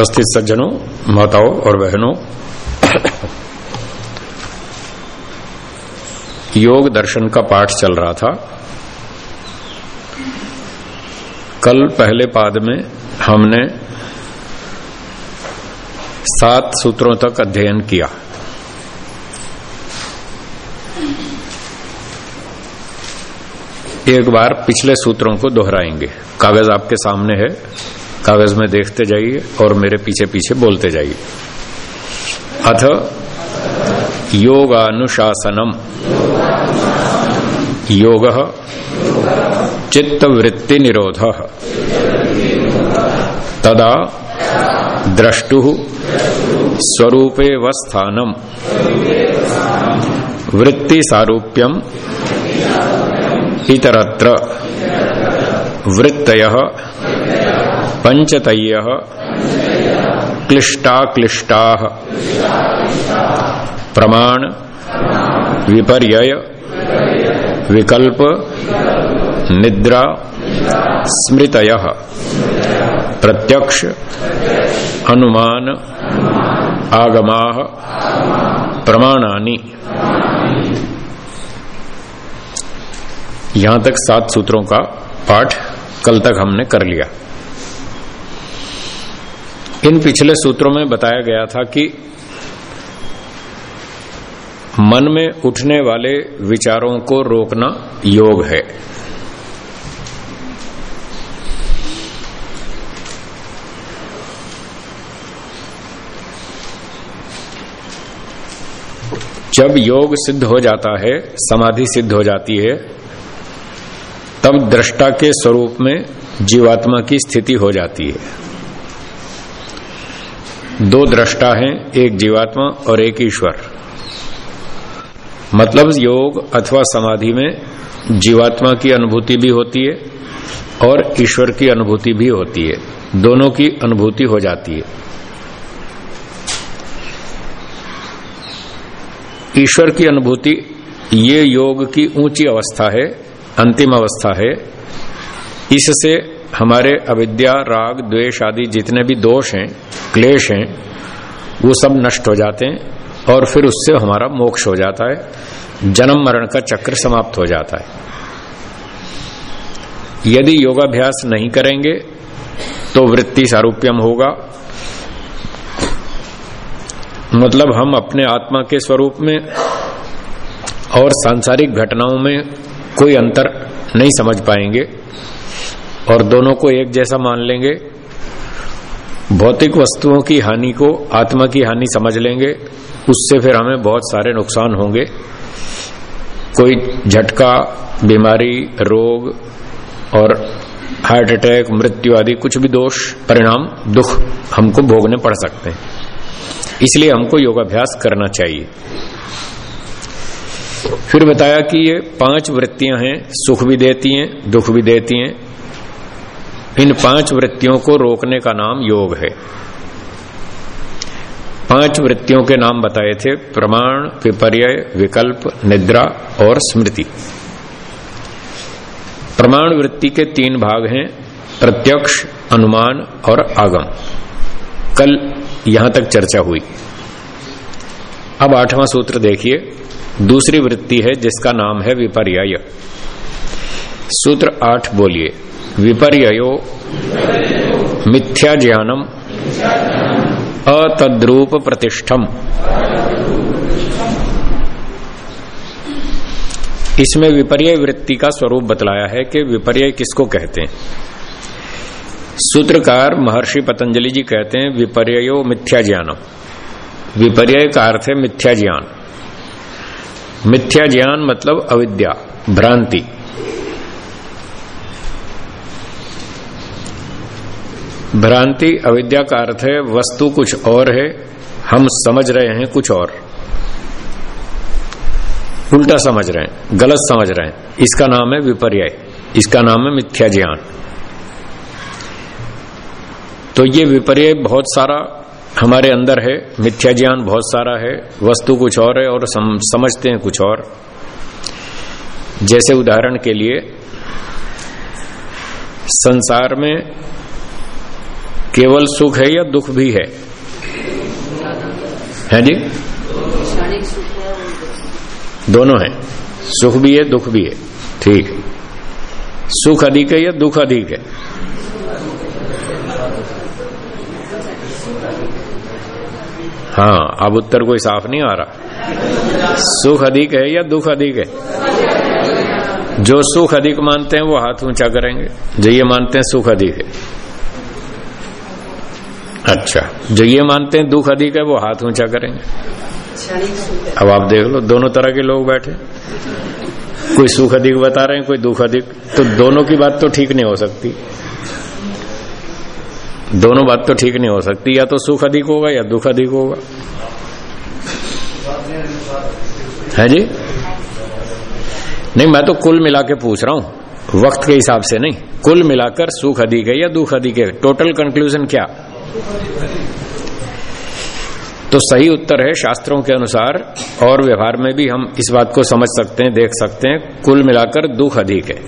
उपस्थित सज्जनों, माताओं और बहनों। योग दर्शन का पाठ चल रहा था। कल पहले पाद में हमने सात सूत्रों तक अध्ययन किया। एक बार पिछले सूत्रों को दोहराएँगे। कागज़ आपके सामने है। कागज़ में देखते जाइए और मेरे पीछे पीछे बोलते जाइए। अथ, योगानुशासनम। योग चित्तवृत्ति निरोध तदा, द्रष्टु स्वरूपे वस्थानम वृत्ति सारूप्यम इतरत्र। वृत्तय पंचतय। क्लिष्टा क्लिष्टा। प्रमाण। विपर्यय। विकल्प। निद्रा। स्मृतय। प्रत्यक्ष। अनुमान। आगमा। प्रमाणानि। यहाँ तक सात सूत्रों का पाठ कल तक हमने कर लिया। इन पिछले सूत्रों में बताया गया था कि मन में उठने वाले विचारों को रोकना योग है। जब योग सिद्ध हो जाता है, समाधि सिद्ध हो जाती है, तब दृष्टा के स्वरूप में जीवात्मा की स्थिति हो जाती है। दो दृष्टा हैं, एक जीवात्मा और एक ईश्वर। मतलब योग अथवा समाधि में जीवात्मा की अनुभूति भी होती है और ईश्वर की अनुभूति भी होती है। दोनों की अनुभूति हो जाती है। ईश्वर की अनुभूति, ये योग की ऊँची अवस्था है, अंतिम अवस्था है। इससे हमारे अविद्या, राग, द्वेष आदि जितने भी दोष हैं, क्लेश हैं, वो सब नष्ट हो जाते हैं और फिर उससे हमारा मोक्ष हो जाता है, जन्म मरण का चक्र समाप्त हो जाता है। यदि योगाभ्यास नहीं करेंगे तो वृत्ति सारूप्यम होगा। मतलब हम अपने आत्मा के स्वरूप में और सांसारिक घटनाओं में कोई अंतर नहीं समझ पाएँगे। और दोनों को एक जैसा मान लेंगे। भौतिक वस्तुओं की हानि को आत्मा की हानि समझ लेंगे। उससे फिर हमें बहुत सारे नुकसान होंगे। कोई झटका, बीमारी, रोग और हार्ट अटैक, मृत्यु आदि कुछ भी दोष, परिणाम, दुख हमको भोगने पड़ सकते हैं। इसलिए हमको योगाभ्यास करना चाहिए। फिर बताया कि ये पाँच वृत्तियाँ हैं, सुख भी देती हैं, दुख भी देती हैं इन पाँच वृत्तियों को रोकने का नाम योग है। पाँच वृत्तियों के नाम बताए थे, प्रमाण, विपर्य, विकल्प, निद्रा और स्मृति। प्रमाण वृत्ति के तीन भाग हैं, प्रत्यक्ष, अनुमान और आगम। कल यहाँ तक चर्चा हुई। अब आठवां सूत्र देखिए। दूसरी वृत्ति है जिसका नाम है विपर्य। सूत्र आठ बोलिए। विपर्यो मिथ्या ज्ञानम अतद्रूप प्रतिष्ठम इसमें विपर्य वृत्ति का स्वरूप बतलाया है कि विपर्य किसको कहते हैं। सूत्रकार महर्षि पतंजलि जी कहते हैं विपर्यो मिथ्या ज्ञानम विपर्य का अर्थ है मिथ्या ज्ञान मिथ्या ज्ञान मतलब अविद्या, भ्रांति। भ्रांति अविद्या का अर्थ है वस्तु कुछ और है हम समझ रहे हैं कुछ और। उल्टा समझ रहे हैं गलत समझ रहे हैं। इसका नाम है विपर्य इसका नाम है मिथ्या ज्ञान तो ये विपर्य बहुत सारा हमारे अंदर है मिथ्या ज्ञान बहुत सारा है वस्तु कुछ और है और सम, समझते हैं कुछ और। जैसे उदाहरण के लिए संसार में केवल सुख है या दुख भी है? है जी? दोनों है। सुख भी है, दुख भी है। ठीक। सुख अधिक है या दुख अधिक है? हाँ अब उत्तर कोई साफ़ नहीं आ रहा। सुख अधिक है या दुख अधिक है? जो सुख अधिक मानते हैं, वो हाथ ऊँचा करेंगे। जो ये मानते हैं, सुख अधिक है। अच्छा। जो ये मानते हैं दुख अधिक है, वो हाथ ऊँचा करेंगे। अब आप देख लो, दोनों तरह के लोग बैठे। कोई सुख अधिक बता रहे हैं, कोई दुख अधिक। तो दोनों की बात तो ठीक नहीं हो सकती। दोनों बात तो ठीक नहीं हो सकती। या तो सुख अधिक होगा, या दुख अधिक होगा। है जी? नहीं, मैं तो कुल मिला के पूछ रहा हूँ। वक्त के हिसाब से नहीं। कुल मिलाकर सुख अधिक है या दुख अधिक है? टोटल कंक्लूजन क्या? तो सही उत्तर है शास्त्रों के अनुसार और व्यवहार में भी हम इस बात को समझ सकते हैं, देख सकते हैं, कुल मिलाकर दुख अधिक है।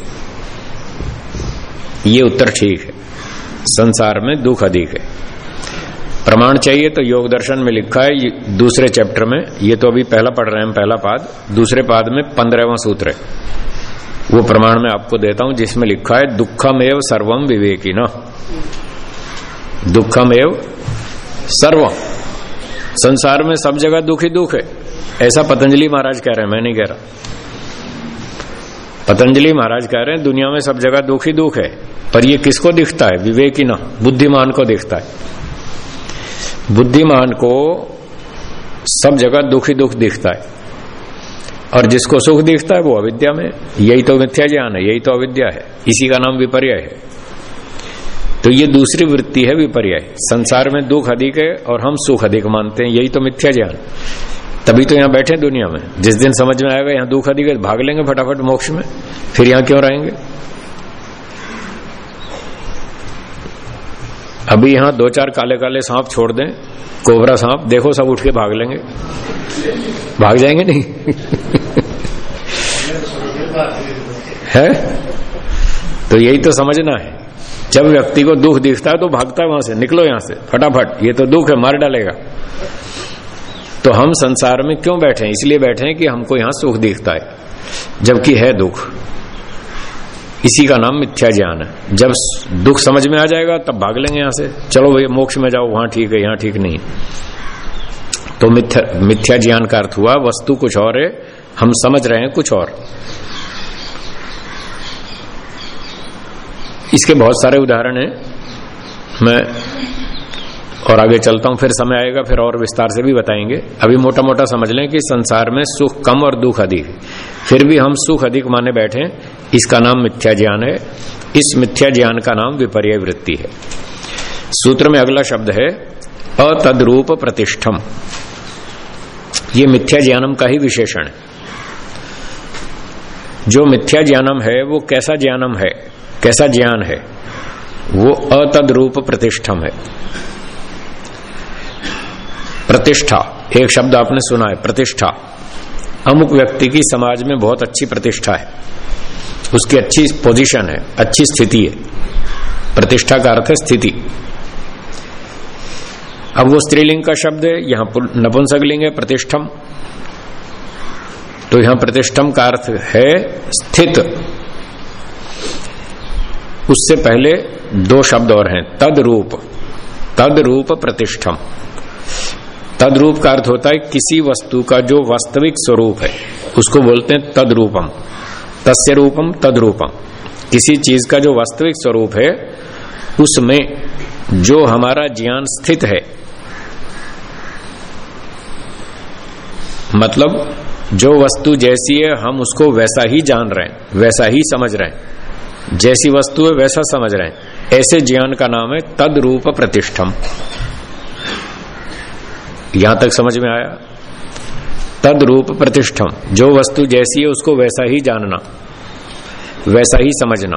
ये उत्तर ठीक है। संसार में दुख अधिक है। प्रमाण चाहिए तो योग दर्शन में लिखा है दूसरे चैप्टर में, ये तो अभी पहला पढ़ रहे हैं पहला पाद, दूसरे पाद में पंद्रहवा सूत्र है। वो प्रमाण में आपको देता हूँ, जिसमें लिखा है दुखम एव सर्वम विवेकी न दुखम एव सर्वम संसार में सब जगह दुख ही दुख है। ऐसा पतंजलि महाराज कह रहे हैं, मैं नहीं कह रहा। पतंजलि महाराज कह रहे हैं, दुनिया में सब जगह दुख ही दुख है, पर ये किसको दिखता है? विवेकी ना, बुद्धिमान को दिखता है। बुद्धिमान को सब जगह दुख ही दुख दिखता है। और जिसको सुख दिखता है, वो अविद्या में यही तो मिथ्या ज्ञान है, यही तो अविद्या है। इसी का नाम विपर्य है। तो ये दूसरी वृत्ति है विपर्य संसार में दुख अधिक है और हम सुख अधिक मानते हैं, यही तो मिथ्या ज्ञान। तभी तो यहाँ बैठे दुनिया में। जिस दिन समझ में आएगा यहाँ दुख अधिक है, भाग लेंगे फटाफट मोक्ष में, फिर यहाँ क्यों रहेंगे? अभी यहाँ दो चार काले काले सांप छोड़ दें, कोबरा सांप, देखो सब उठ के भाग लेंगे। भाग जाएँगे नहीं? है? तो यही तो समझना है। जब व्यक्ति को दुख दिखता है तो भागता है वहाँ से, निकलो यहाँ से, फटाफट, ये तो दुख है, मार डालेगा। तो हम संसार में क्यों बैठे हैं? इसलिए बैठे हैं कि हमको यहाँ सुख दिखता है, जबकि है दुख। इसी का नाम मिथ्या ज्ञान है। जब दुख समझ में आ जाएगा, तब भाग लेंगे यहाँ से। चलो भैया, मोक्ष में जाओ, वहाँ ठीक है, यहाँ ठीक नहीं तो मिथ्या मिथ्या ज्ञान का अर्थ हुआ, वस्तु कुछ और है, हम समझ रहे हैं कुछ और। इसके बहुत सारे उदाहरण हैं। मैं और आगे चलता हूँ, फिर समय आएगा, फिर और विस्तार से भी बताएँगे। अभी मोटा मोटा समझ लें कि संसार में सुख कम और दुख अधिक फिर भी हम सुख अधिक माने बैठे इसका नाम मिथ्या ज्ञान है। इस मिथ्या ज्ञान का नाम विपर्य वृत्ति है। सूत्र में अगला शब्द है, अतद्रूप प्रतिष्ठम। ये मिथ्या ज्ञानम का ही विशेषण है। जो मिथ्या ज्ञानम है, वो कैसा ज्ञानम है? कैसा ज्ञान है? वो अतद रूप प्रतिष्ठम है। प्रतिष्ठा, एक शब्द आपने सुना है, प्रतिष्ठा। अमुक व्यक्ति की समाज में बहुत अच्छी प्रतिष्ठा है। उसकी अच्छी पोजीशन है, अच्छी स्थिति है। प्रतिष्ठा का अर्थ है स्थिति। अब वो स्त्रीलिंग का शब्द है, यहाँ नपुंसक लिंग है, प्रतिष्ठम। तो यहाँ प्रतिष्ठम का अर्थ है स्थित। उससे पहले दो शब्द और हैं तद रूप तद रूप प्रतिष्ठम। तद रूप का अर्थ होता है किसी वस्तु का जो वास्तविक स्वरूप है, उसको बोलते हैं तद रूपम तस्य रूपम तद रूपम किसी चीज़ का जो वास्तविक स्वरूप है, उसमें जो हमारा ज्ञान स्थित है मतलब जो वस्तु जैसी है, हम उसको वैसा ही जान रहे हैं, वैसा ही समझ रहे हैं। जैसी वस्तु है वैसा समझ रहे हैं। ऐसे ज्ञान का नाम है तद रूप प्रतिष्ठम। यहाँ तक समझ में आया? तद रूप प्रतिष्ठम। जो वस्तु जैसी है उसको वैसा ही जानना, वैसा ही समझना।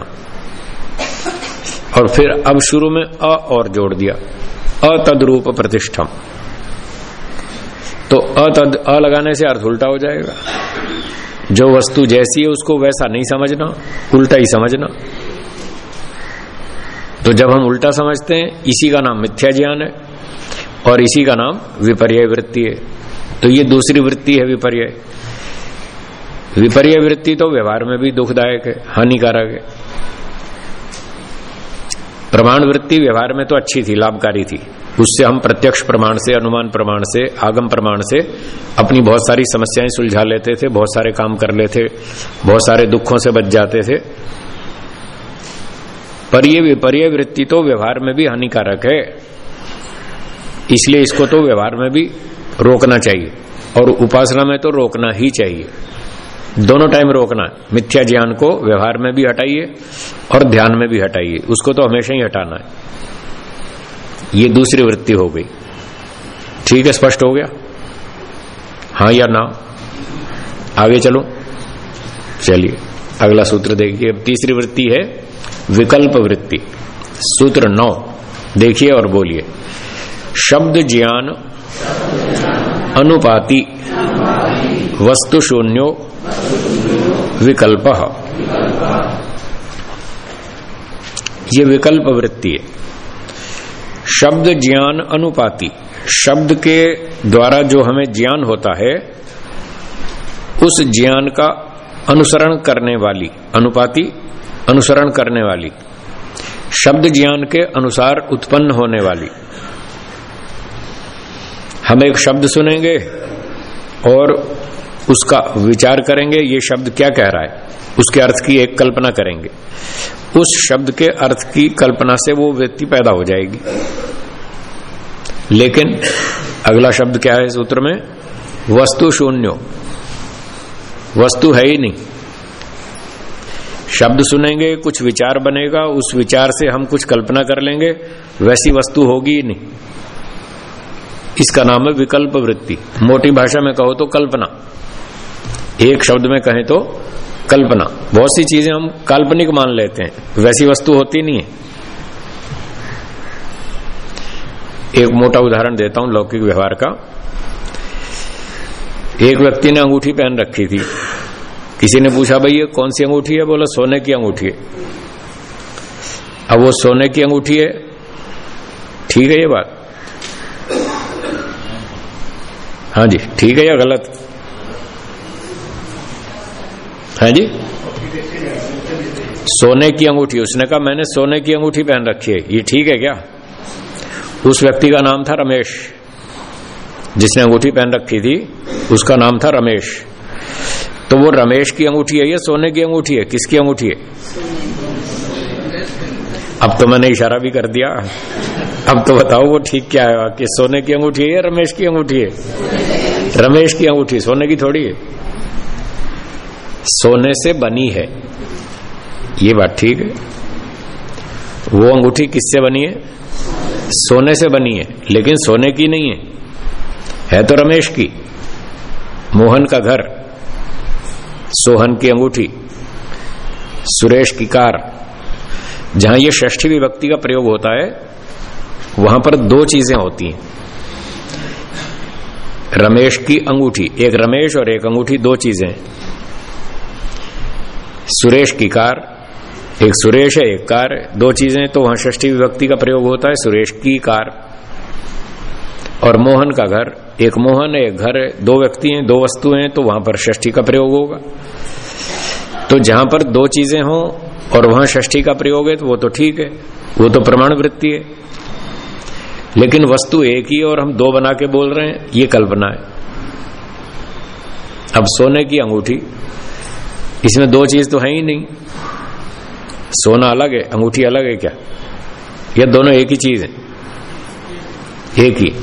और फिर अब शुरू में अ और जोड़ दिया। अतद रूप प्रतिष्ठम। तो अतद अ लगाने से अर्थ उल्टा हो जाएगा। जो वस्तु जैसी है उसको वैसा नहीं समझना, उल्टा ही समझना। तो जब हम उल्टा समझते हैं, इसी का नाम मिथ्या ज्ञान है और इसी का नाम विपर्य वृत्ति है। तो ये दूसरी वृत्ति है विपर्य। विपर्य वृत्ति तो व्यवहार में भी दुखदायक है, हानिकारक है। प्रमाण वृत्ति व्यवहार में तो अच्छी थी, लाभकारी थी। उससे हम प्रत्यक्ष प्रमाण से, अनुमान प्रमाण से, आगम प्रमाण से अपनी बहुत सारी समस्याएँ सुलझा लेते थे, बहुत सारे काम कर लेते, बहुत सारे दुखों से बच जाते थे। पर ये विपर्य वृत्ति तो व्यवहार में भी हानिकारक है। इसलिए इसको तो व्यवहार में भी रोकना चाहिए और उपासना में तो रोकना ही चाहिए। दोनों टाइम रोकना, मिथ्या ज्ञान को व्यवहार में भी हटाइए और ध्यान में भी हटाइए, उसको तो हमेशा ही हटाना है। ये दूसरी वृत्ति हो गई। ठीक है, स्पष्ट हो गया? हाँ या ना? आगे चलो। चलिए, अगला सूत्र देखिए। अब तीसरी वृत्ति है विकल्प वृत्ति। सूत्र नौ। देखिए और बोलिए। शब्द ज्ञान अनुपाति वस्तु शून्यो विकल्प। ये विकल्प वृत्ति है। शब्द ज्ञान अनुपाति। शब्द के द्वारा जो हमें ज्ञान होता है, उस ज्ञान का अनुसरण करने वाली, अनुपाति, अनुसरण करने वाली, शब्द ज्ञान के अनुसार उत्पन्न होने वाली। हम एक शब्द सुनेंगे और उसका विचार करेंगे, ये शब्द क्या कह रहा है? उसके अर्थ की एक कल्पना करेंगे। उस शब्द के अर्थ की कल्पना से वो व्यक्ति पैदा हो जाएगी। लेकिन अगला शब्द क्या है सूत्र में? वस्तु शून्यो। वस्तु है ही नहीं। शब्द सुनेंगे, कुछ विचार बनेगा, उस विचार से हम कुछ कल्पना कर लेंगे, वैसी वस्तु होगी ही नहीं। इसका नाम है विकल्प वृत्ति। मोटी भाषा में कहो तो कल्पना। एक शब्द में कहें तो कल्पना। बहुत सी चीज़ें हम काल्पनिक मान लेते हैं। वैसी वस्तु होती नहीं है। एक मोटा उदाहरण देता हूँ लौकिक व्यवहार का। एक व्यक्ति ने अंगूठी पहन रखी थी। किसी ने पूछा भाई ये कौन सी अंगूठी है? बोला, सोने की अंगूठी है। अब वो सोने की अंगूठी है? ठीक है ये बात? हाँ जी, ठीक है या गलत? है जी? सोने की अंगूठी, उसने कहा, मैंने सोने की अंगूठी पहन रखी है, ये ठीक है क्या? उस व्यक्ति का नाम था रमेश, जिसने अंगूठी पहन रखी थी, उसका नाम था रमेश। तो वो रमेश की अंगूठी है या सोने की अंगूठी है? किसकी अंगूठी है? अब तो मैंने इशारा भी कर दिया। अब तो बताओ वो ठीक क्या है? कि सोने की अंगूठी है या रमेश की अंगूठी है? रमेश की अंगूठी, सोने की थोड़ी है। सोने से बनी है। ये बात ठीक है। वो अंगूठी किससे बनी है? सोने से बनी है, लेकिन सोने की नहीं है। है तो रमेश की। मोहन का घर। सोहन की अंगूठी। सुरेश की कार। जहाँ ये षष्ठी विभक्ति का प्रयोग होता है, वहाँ पर दो चीज़ें होती हैं। रमेश की अंगूठी। एक रमेश और एक अंगूठी, दो चीज़ें सुरेश की कार। एक सुरेश है, एक कार। दो चीज़ें तो वहाँ षष्ठी विभक्ति का प्रयोग होता है, सुरेश की कार और मोहन का घर। एक मोहन एक घर दो व्यक्ति हैं, दो वस्तु हैं तो वहाँ पर षष्ठी का प्रयोग होगा। तो जहाँ पर दो चीज़ें हों और वहाँ षष्ठी का प्रयोग है तो वो तो ठीक है, वो तो प्रमाण वृत्ति है। लेकिन वस्तु एक ही और हम दो बना के बोल रहे हैं, ये कल्पना है। अब सोने की अंगूठी। इसमें दो चीज़ तो है ही नहीं। सोना अलग है, अंगूठी अलग है क्या? यह दोनों एक ही चीज़ है। एक ही।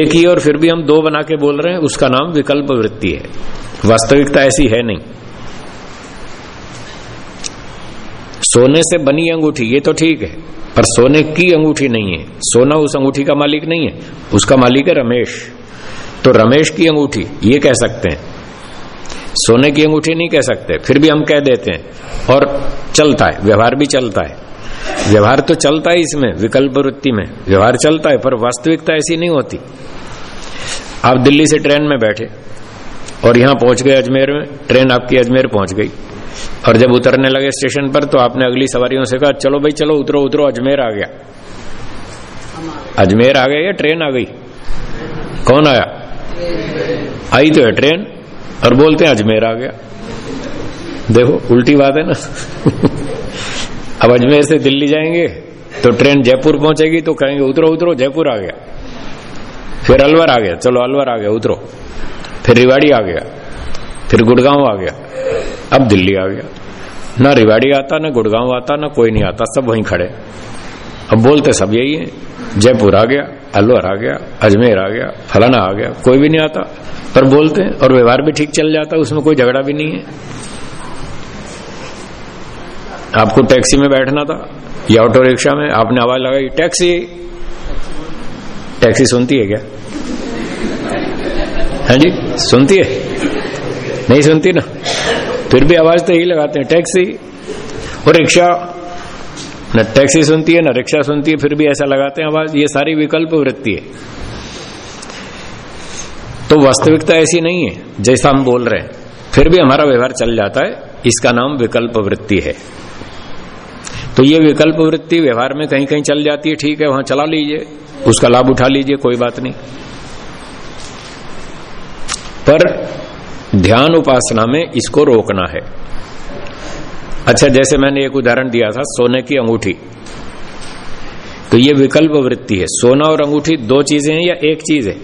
एक ही और फिर भी हम दो बना के बोल रहे हैं, उसका नाम विकल्प वृत्ति है। वास्तविकता ऐसी है नहीं। सोने से बनी अंगूठी, ये तो ठीक है, पर सोने की अंगूठी नहीं है। सोना उस अंगूठी का मालिक नहीं है, उसका मालिक है रमेश। तो रमेश की अंगूठी, ये कह सकते हैं। सोने की अंगूठी नहीं कह सकते, फिर भी हम कह देते हैं। और चलता है, व्यवहार भी चलता है। व्यवहार तो चलता है इसमें, विकल्प वृत्ति में। व्यवहार चलता है, पर वास्तविकता ऐसी नहीं होती। आप दिल्ली से ट्रेन में बैठे, और यहाँ पहुँच गए अजमेर में, ट्रेन आपकी अजमेर पहुँच गई। और जब उतरने लगे स्टेशन पर तो आपने अगली सवारियों से कहा, चलो भाई, चलो, उतरो उतरो, अजमेर आ गया। अजमेर आ गया या ट्रेन आ गई? कौन आया? आई तो है ट्रेन। और बोलते हैं अजमेर आ गया। देखो, उल्टी बात है ना? अब अजमेर से दिल्ली जाएँगे तो ट्रेन जयपुर पहुंचेगी तो कहेंगे, उतरो उतरो, जयपुर आ गया। फिर अलवर आ गया, चलो, अलवर आ गया, उतरो। फिर रिवाड़ी आ गया, फिर गुड़गांव आ गया, अब दिल्ली आ गया। ना रिवाड़ी आता, ना गुड़गांव आता, ना कोई नहीं आता, सब वहीं खड़े। अब बोलते सब यही है। जयपुर आ गया, अलवर आ गया, अजमेर आ गया, फलाना आ गया, कोई भी नहीं आता। पर बोलते हैं, और व्यवहार भी ठीक चल जाता है उसमें कोई झगड़ा भी नहीं है। आपको टैक्सी में बैठना था, या ऑटो रिक्शा में, आपने आवाज़ लगाई, टैक्सी! टैक्सी सुनती है क्या? हाँ जी, सुनती है? नहीं सुनती ना? फिर भी आवाज़ तो यही लगाते हैं, टैक्सी! और रिक्शा न टैक्सी सुनती है, न रिक्शा सुनती है, फिर भी ऐसा लगाते हैं आवाज़ ये सारी विकल्प वृत्ति है। तो वास्तविकता ऐसी नहीं है, जैसा हम बोल रहे हैं। फिर भी हमारा व्यवहार चल जाता है, इसका नाम विकल्प वृत्ति है। तो ये विकल्प वृत्ति व्यवहार में कहीं कहीं चल जाती है, ठीक है, वहाँ चला लीजिए, उसका लाभ उठा लीजिए, कोई बात नहीं। पर ध्यान उपासना में इसको रोकना है। अच्छा जैसे मैंने एक उदाहरण दिया था, सोने की अंगूठी। तो ये विकल्प वृत्ति है। सोना और अंगूठी दो चीज़ें हैं या एक चीज़ है?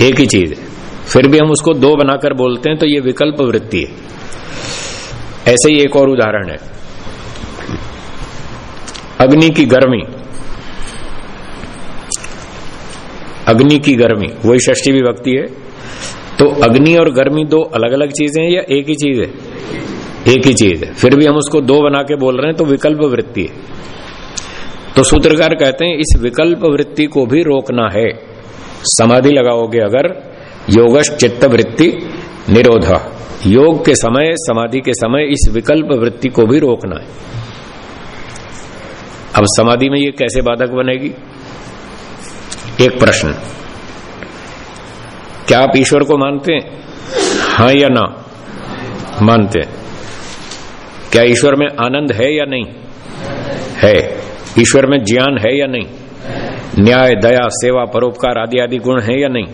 एक ही चीज़ है। फिर भी हम उसको दो बनाकर बोलते हैं तो ये विकल्प वृत्ति है। ऐसे ही एक और उदाहरण है। अग्नि की गर्मी। अग्नि की गर्मी, वही षष्ठी विभक्ति है। तो अग्नि और गर्मी दो अलग अलग चीज़ें हैं या एक ही चीज़ है? एक ही चीज़ है। फिर भी हम उसको दो बना के बोल रहे हैं तो विकल्प वृत्ति है। तो सूत्रकार कहते हैं, इस विकल्प वृत्ति को भी रोकना है। समाधि लगाओगे अगर योगश चित्त वृत्ति निरोध। योग के समय, समाधि के समय इस विकल्प वृत्ति को भी रोकना है। अब समाधि में ये कैसे बाधक बनेगी? एक प्रश्न। क्या आप ईश्वर को मानते हैं? हाँ या ना? मानते हैं। क्या ईश्वर में आनंद है या नहीं? है। ईश्वर में ज्ञान है या नहीं? न्याय, दया, सेवा, परोपकार आदि आदि गुण है या नहीं?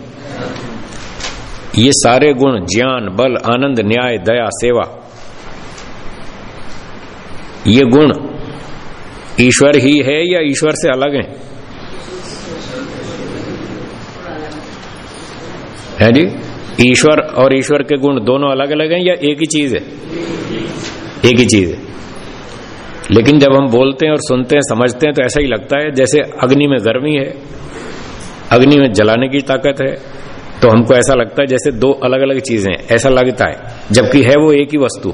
ये सारे गुण ज्ञान, बल, आनंद, न्याय, दया, सेवा, ये गुण ईश्वर ही है या ईश्वर से अलग है? है जी? ईश्वर और ईश्वर के गुण दोनों अलग अलग हैं या एक ही चीज़ है? एक ही चीज़ है। लेकिन जब हम बोलते हैं और सुनते हैं, समझते हैं तो ऐसा ही लगता है जैसे अग्नि में गर्मी है, अग्नि में जलाने की ताकत है तो हमको ऐसा लगता है जैसे दो अलग अलग चीज़ें ऐसा लगता है, जबकि है वो एक ही वस्तु।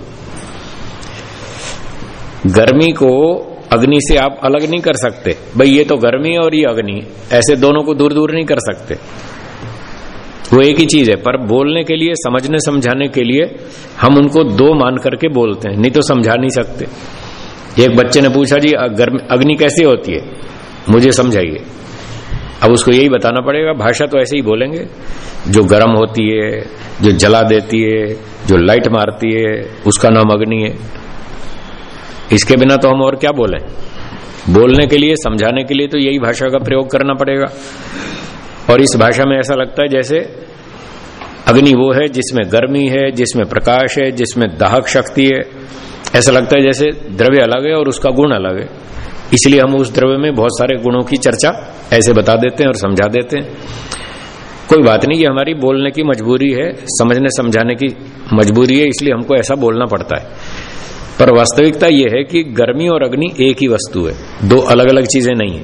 गर्मी को अग्नि से आप अलग नहीं कर सकते। भाई, ये तो गर्मी और ये अग्नि ऐसे दोनों को दूर दूर नहीं कर सकते। वो एक ही चीज़ है, पर बोलने के लिए, समझने, समझाने के लिए हम उनको दो मान करके बोलते हैं, नहीं तो समझा नहीं सकते। एक बच्चे ने पूछा, जी अग्नि कैसी होती है? मुझे समझाइए। अब उसको यही बताना पड़ेगा, भाषा तो ऐसे ही बोलेंगे। जो गर्म होती है, जो जला देती है, जो लाइट मारती है, उसका नाम अग्नि है। इसके बिना तो हम और क्या बोले? बोलने के लिए, समझाने के लिए तो यही भाषा का प्रयोग करना पड़ेगा। और इस भाषा में ऐसा लगता है जैसे अग्नि वो है जिसमें गर्मी है, जिसमें प्रकाश है, जिसमें दाहक शक्ति है। ऐसा लगता है जैसे द्रव्य अलग है और उसका गुण अलग है। इसलिए हम उस द्रव्य में बहुत सारे गुणों की चर्चा ऐसे बता देते हैं और समझा देते हैं। कोई बात नहीं, ये हमारी बोलने की मजबूरी है, समझने समझाने की मजबूरी है, इसलिए हमको ऐसा बोलना पड़ता है। पर वास्तविकता यह है कि गर्मी और अग्नि एक ही वस्तु है, दो अलग अलग चीज़ें नहीं है।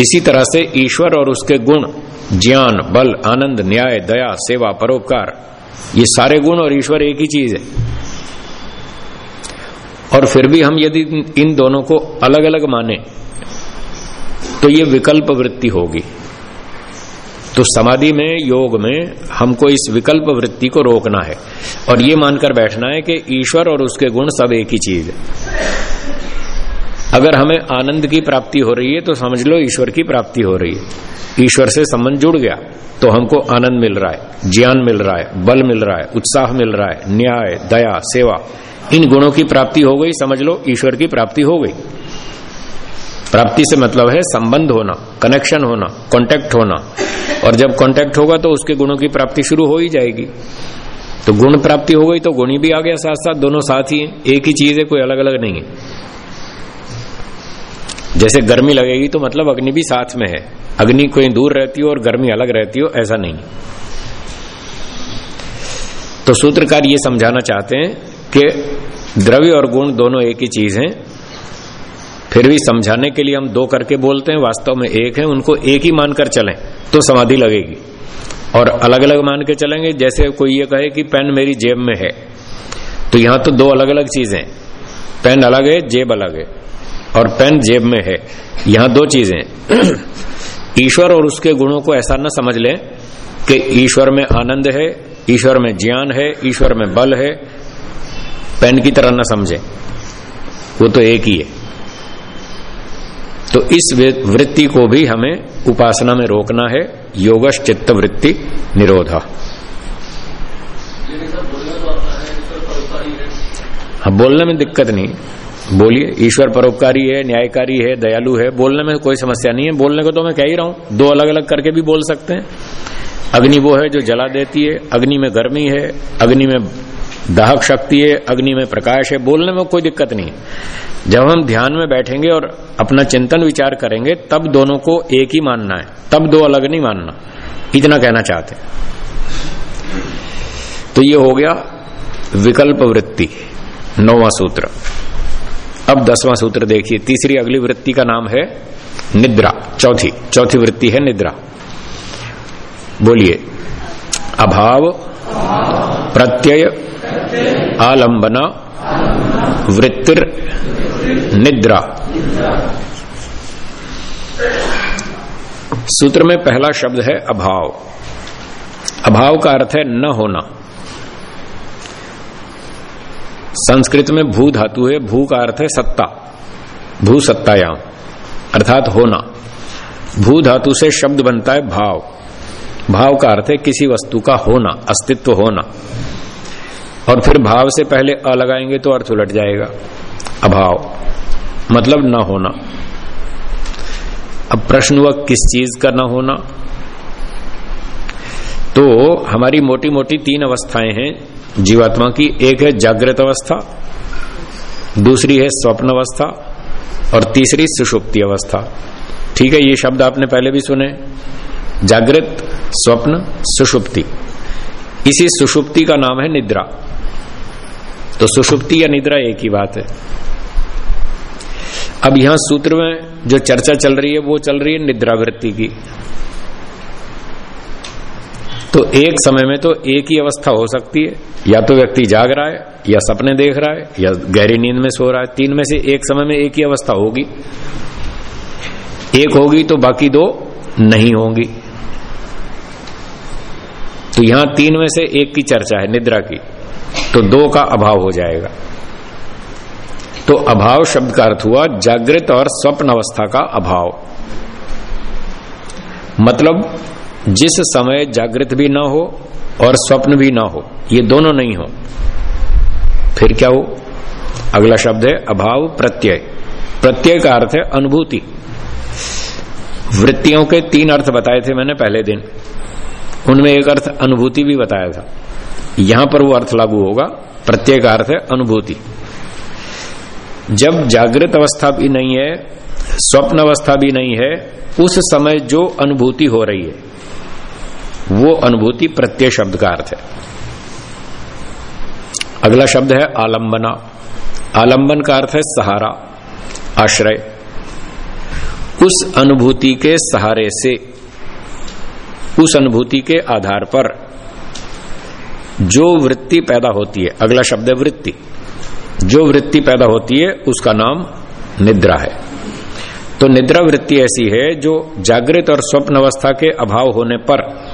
इसी तरह से ईश्वर और उसके गुण, ज्ञान, बल, आनंद, न्याय, दया, सेवा, परोपकार, ये सारे गुण और ईश्वर एक ही चीज़ है। और फिर भी हम यदि इन दोनों को अलग अलग माने तो ये विकल्प वृत्ति होगी। तो समाधि में, योग में हमको इस विकल्प वृत्ति को रोकना है। और ये मानकर बैठना है कि ईश्वर और उसके गुण सब एक ही चीज़ है। अगर हमें आनंद की प्राप्ति हो रही है तो समझ लो ईश्वर की प्राप्ति हो रही है। ईश्वर से संबंध जुड़ गया तो हमको आनंद मिल रहा है, ज्ञान मिल रहा है, बल मिल रहा है, उत्साह मिल रहा है, न्याय, दया, सेवा। इन गुणों की प्राप्ति हो गई, समझ लो ईश्वर की प्राप्ति हो गई। प्राप्ति से मतलब है संबंध होना कनेक्शन होना कांटेक्ट होना। और जब कांटेक्ट होगा तो उसके गुणों की प्राप्ति शुरू हो ही जाएगी। तो गुण प्राप्ति हो गई तो गुणी भी आ गया साथ साथ दोनों साथ ही हैं, एक ही चीज़ है, कोई अलग अलग नहीं है। जैसे गर्मी लगेगी तो मतलब अग्नि भी साथ में है। अग्नि कोई दूर रहती हो और गर्मी अलग रहती हो, ऐसा नहीं। तो सूत्रकार ये समझाना चाहते हैं कि द्रव्य और गुण दोनों एक ही चीज़ हैं। फिर भी समझाने के लिए हम दो करके बोलते हैं, वास्तव में एक है, उनको एक ही मानकर चलें तो समाधि लगेगी। और अलग अलग मान के चलेंगे, जैसे कोई ये कहे कि पेन मेरी जेब में है। तो यहाँ तो दो अलग अलग चीज़ें पेन अलग है, जेब अलग है। और पेन जेब में है। यहाँ दो चीज़ें। ईश्वर और उसके गुणों को ऐसा न समझ लें कि ईश्वर में आनंद है, ईश्वर में ज्ञान है, ईश्वर में बल है। पेन की तरह न समझे। वो तो एक ही है। तो इस वृत्ति को भी हमें उपासना में रोकना है। योगश चित्त वृत्ति निरोधा। हाँ बोलने में दिक्कत नहीं। बोलिए, ईश्वर परोपकारी है, न्यायकारी है, दयालु है, बोलने में कोई समस्या नहीं है। बोलने को तो मैं कह ही रहा हूँ, दो अलग अलग करके भी बोल सकते हैं। अग्नि वो है जो जला देती है, अग्नि में गर्मी है, अग्नि में दाहक शक्ति है, अग्नि में प्रकाश है, बोलने में कोई दिक्कत नहीं। जब हम ध्यान में बैठेंगे और अपना चिंतन विचार करेंगे, तब दोनों को एक ही मानना है, तब दो अलग नहीं मानना। इतना कहना चाहते तो ये हो गया विकल्प वृत्ति, नौवा सूत्र। अब दसवां सूत्र देखिए, तीसरी अगली वृत्ति का नाम है निद्रा। चौथी चौथी वृत्ति है निद्रा। बोलिए, अभाव, प्रत्यय, आलंबना, वृत्तिर, निद्रा। सूत्र में पहला शब्द है अभाव। अभाव का अर्थ है न होना। संस्कृत में भू धातु है, भू का अर्थ है सत्ता, भू सत्तायाम अर्थात होना। भू धातु से शब्द बनता है भाव। भाव का अर्थ है किसी वस्तु का होना, अस्तित्व होना। और फिर भाव से पहले अ लगाएँगे तो अर्थ उलट जाएगा। अभाव मतलब न होना। अब प्रश्न हुआ किस चीज़ का न होना? तो हमारी मोटी मोटी तीन अवस्थाएँ हैं। जीवात्मा की, एक है जागृत अवस्था, दूसरी है स्वप्न अवस्था, और तीसरी सुषुप्ति अवस्था। ठीक है, ये शब्द आपने पहले भी सुने। जागृत, स्वप्न, सुषुप्ति। इसी सुषुप्ति का नाम है निद्रा। तो सुषुप्ति या निद्रा एक ही बात है। अब यहाँ सूत्र में जो चर्चा चल रही है, वो चल रही है निद्रावृत्ति की। तो एक समय में तो एक ही अवस्था हो सकती है। या तो व्यक्ति जाग रहा है, या सपने देख रहा है, या गहरी नींद में सो रहा है। तीन में से एक समय में एक ही अवस्था होगी। एक होगी तो बाकी दो नहीं होंगी। तो यहाँ तीन में से एक की चर्चा है, निद्रा की। तो दो का अभाव हो जाएगा। तो अभाव शब्द का अर्थ हुआ जागृत और स्वप्न अवस्था का अभाव। मतलब जिस समय जागृत भी ना हो और स्वप्न भी ना हो, ये दोनों नहीं हो। फिर क्या हो? अगला शब्द है, अभाव प्रत्यय। प्रत्यय का अर्थ है अनुभूति। वृत्तियों के तीन अर्थ बताए थे मैंने पहले दिन। उनमें एक अर्थ अनुभूति भी बताया था। यहाँ पर वो अर्थ लागू होगा। प्रत्यय का अर्थ है अनुभूति। जब जागृत अवस्था भी नहीं है, स्वप्न अवस्था भी नहीं है, उस समय जो अनुभूति हो रही है वो अनुभूति प्रत्यय शब्द का अर्थ है। अगला शब्द है आलंबना। आलंबन का अर्थ है सहारा, आश्रय। उस अनुभूति के सहारे से, उस अनुभूति के आधार पर जो वृत्ति पैदा होती है, अगला शब्द है वृत्ति। जो वृत्ति पैदा होती है, उसका नाम निद्रा है। तो निद्रा वृत्ति ऐसी है जो जागृत और स्वप्न अवस्था के अभाव होने पर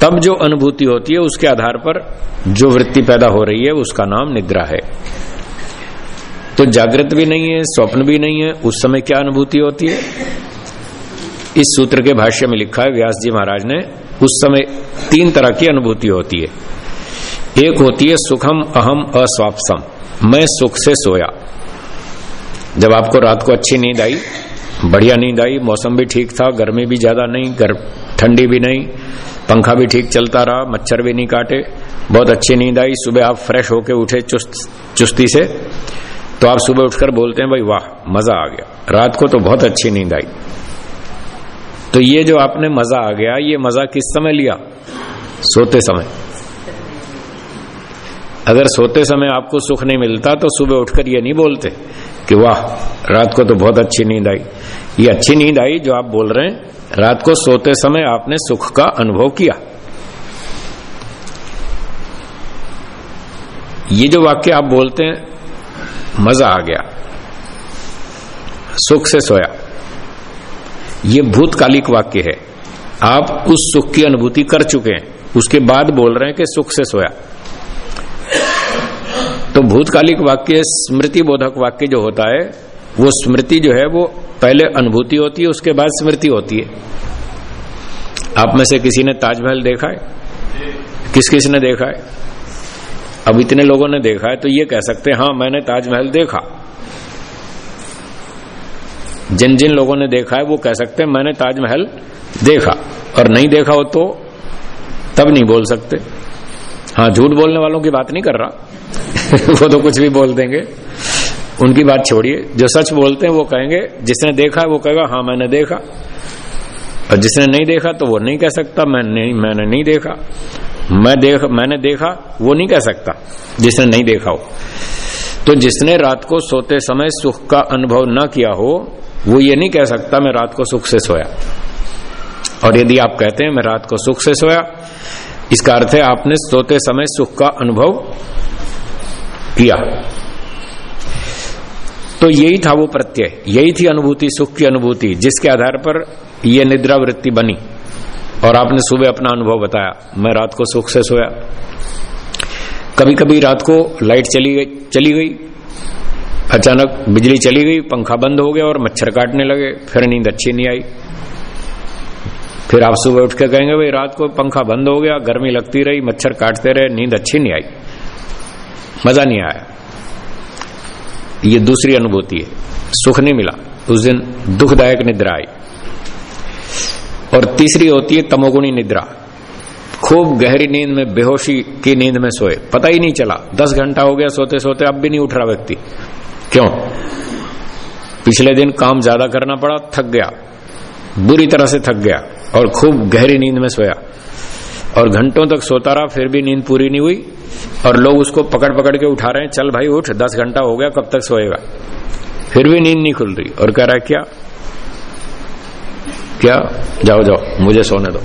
तब जो अनुभूति होती है, उसके आधार पर जो वृत्ति पैदा हो रही है, उसका नाम निद्रा है। तो जागृत भी नहीं है, स्वप्न भी नहीं है, उस समय क्या अनुभूति होती है? इस सूत्र के भाष्य में लिखा है, व्यास जी महाराज ने, उस समय तीन तरह की अनुभूति होती है। एक होती है, सुखम, अहम, अस्वापसम। मैं सुख से सोया। जब आपको रात को अच्छी नींद आई, बढ़िया नींद आई, मौसम भी ठीक था, गर्मी भी ज़्यादा नहीं ठंडी भी नहीं पंखा भी ठीक चलता रहा, मच्छर भी नहीं काटे, बहुत अच्छी नींद आई, सुबह आप फ्रेश होके उठे चुस्त, चुस्ती से तो आप सुबह उठकर बोलते हैं, भाई वाह, मज़ा आ गया। रात को तो बहुत अच्छी नींद आई। तो ये जो आपने मज़ा आ गया, ये मज़ा किस समय लिया? सोते समय। अगर सोते समय आपको सुख नहीं मिलता तो सुबह उठकर ये नहीं बोलते कि वाह, रात को तो बहुत अच्छी नींद आई। ये अच्छी नींद आई जो आप बोल रहे हैं। रात को सोते समय आपने सुख का अनुभव किया। ये जो वाक्य आप बोलते हैं, मज़ा आ गया। सुख से सोया। ये भूतकालिक वाक्य है। आप उस सुख की अनुभूति कर चुके हैं। उसके बाद बोल रहे हैं कि सुख से सोया। तो भूतकालिक वाक्य स्मृति बोधक वाक्य जो होता है वो स्मृति जो है वो पहले अनुभूति होती है, उसके बाद स्मृति होती है। आप में से किसी ने ताजमहल देखा है? किस किस ने देखा है? अब इतने लोगों ने देखा है तो ये कह सकते हैं हाँ मैंने ताजमहल देखा। जिन जिन लोगों ने देखा है, वो कह सकते हैं, मैंने ताजमहल देखा। और नहीं देखा हो तो तब नहीं बोल सकते। हाँ झूठ बोलने वालों की बात नहीं कर रहा। वो तो कुछ भी बोल देंगे। उनकी बात छोड़िए। जो सच बोलते हैं, वो कहेंगे, जिसने देखा है वो कहेगा हाँ मैंने देखा। और जिसने नहीं देखा तो वो नहीं कह सकता, मैं नहीं, मैंने नहीं देखा। मैं देख, मैंने देखा, वो नहीं कह सकता, जिसने नहीं देखा हो। तो जिसने रात को सोते समय सुख का अनुभव न किया हो, वो ये नहीं कह सकता, मैं रात को सुख से सोया। और यदि आप कहते हैं, मैं रात को सुख से सोया, इसका अर्थ है, आपने सोते समय सुख का अनुभव किया। तो यही था वो प्रत्यय। यही थी अनुभूति, सुख की अनुभूति, जिसके आधार पर यह निद्रा वृत्ति बनी। और आपने सुबह अपना अनुभव बताया। मैं रात को सुख से सोया। कभी कभी रात को लाइट चली गई चली गई। अचानक बिजली चली गई, पंखा बंद हो गया और मच्छर काटने लगे। फिर नींद अच्छी नहीं आई। फिर आप सुबह उठ के कहेंगे, भाई, रात को पंखा बंद हो गया, गर्मी लगती रही, मच्छर काटते रहे, नींद अच्छी नहीं आई। मज़ा नहीं आया। ये दूसरी अनुभूति है। सुख नहीं मिला। उस दिन दुखदायक निद्रा आई। और तीसरी होती है तमोगुणी निद्रा। खूब गहरी नींद में, बेहोशी की नींद में सोए। पता ही नहीं चला। दस घंटा हो गया सोते सोते अब भी नहीं उठ रहा व्यक्ति। क्यों? पिछले दिन काम ज़्यादा करना पड़ा, थक गया। बुरी तरह से थक गया और खूब गहरी नींद में सोया। और घंटों तक सोता रहा, फिर भी नींद पूरी नहीं हुई। और लोग उसको पकड़ पकड़ के उठा रहे हैं, चल भाई उठ, दस घंटा हो गया, कब तक सोएगा? फिर भी नींद नहीं खुल रही। और कह रहा है, क्या? क्या? जाओ जाओ, मुझे सोने दो।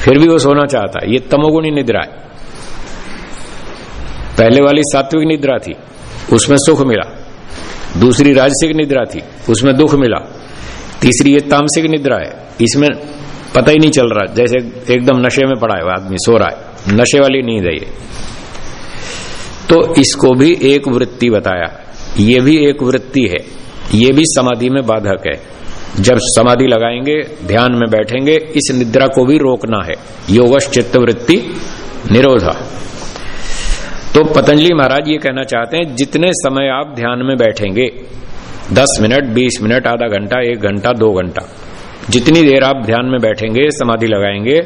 फिर भी वो सोना चाहता ये तमोगुणी निद्रा है। पहले वाली सात्विक निद्रा थी, उसमें सुख मिला। दूसरी राजसिक निद्रा थी, उसमें दुख मिला। तीसरी ये तामसिक निद्रा है। इसमें पता ही नहीं चल रहा। जैसे एकदम नशे में पड़ा है आदमी, सो रहा है। नशे वाली नींद है ये। तो इसको भी एक वृत्ति बताया। ये भी एक वृत्ति है। ये भी समाधि में बाधक है। जब समाधि लगाएँगे, ध्यान में बैठेंगे, इस निद्रा को भी रोकना है। योगश चित्त वृत्ति निरोधा। तो पतंजलि महाराज ये कहना चाहते हैं, जितने समय आप ध्यान में बैठेंगे, दस मिनट, बीस मिनट, आधा घंटा, एक घंटा, दो घंटा जितनी देर आप ध्यान में बैठेंगे, समाधि लगाएँगे,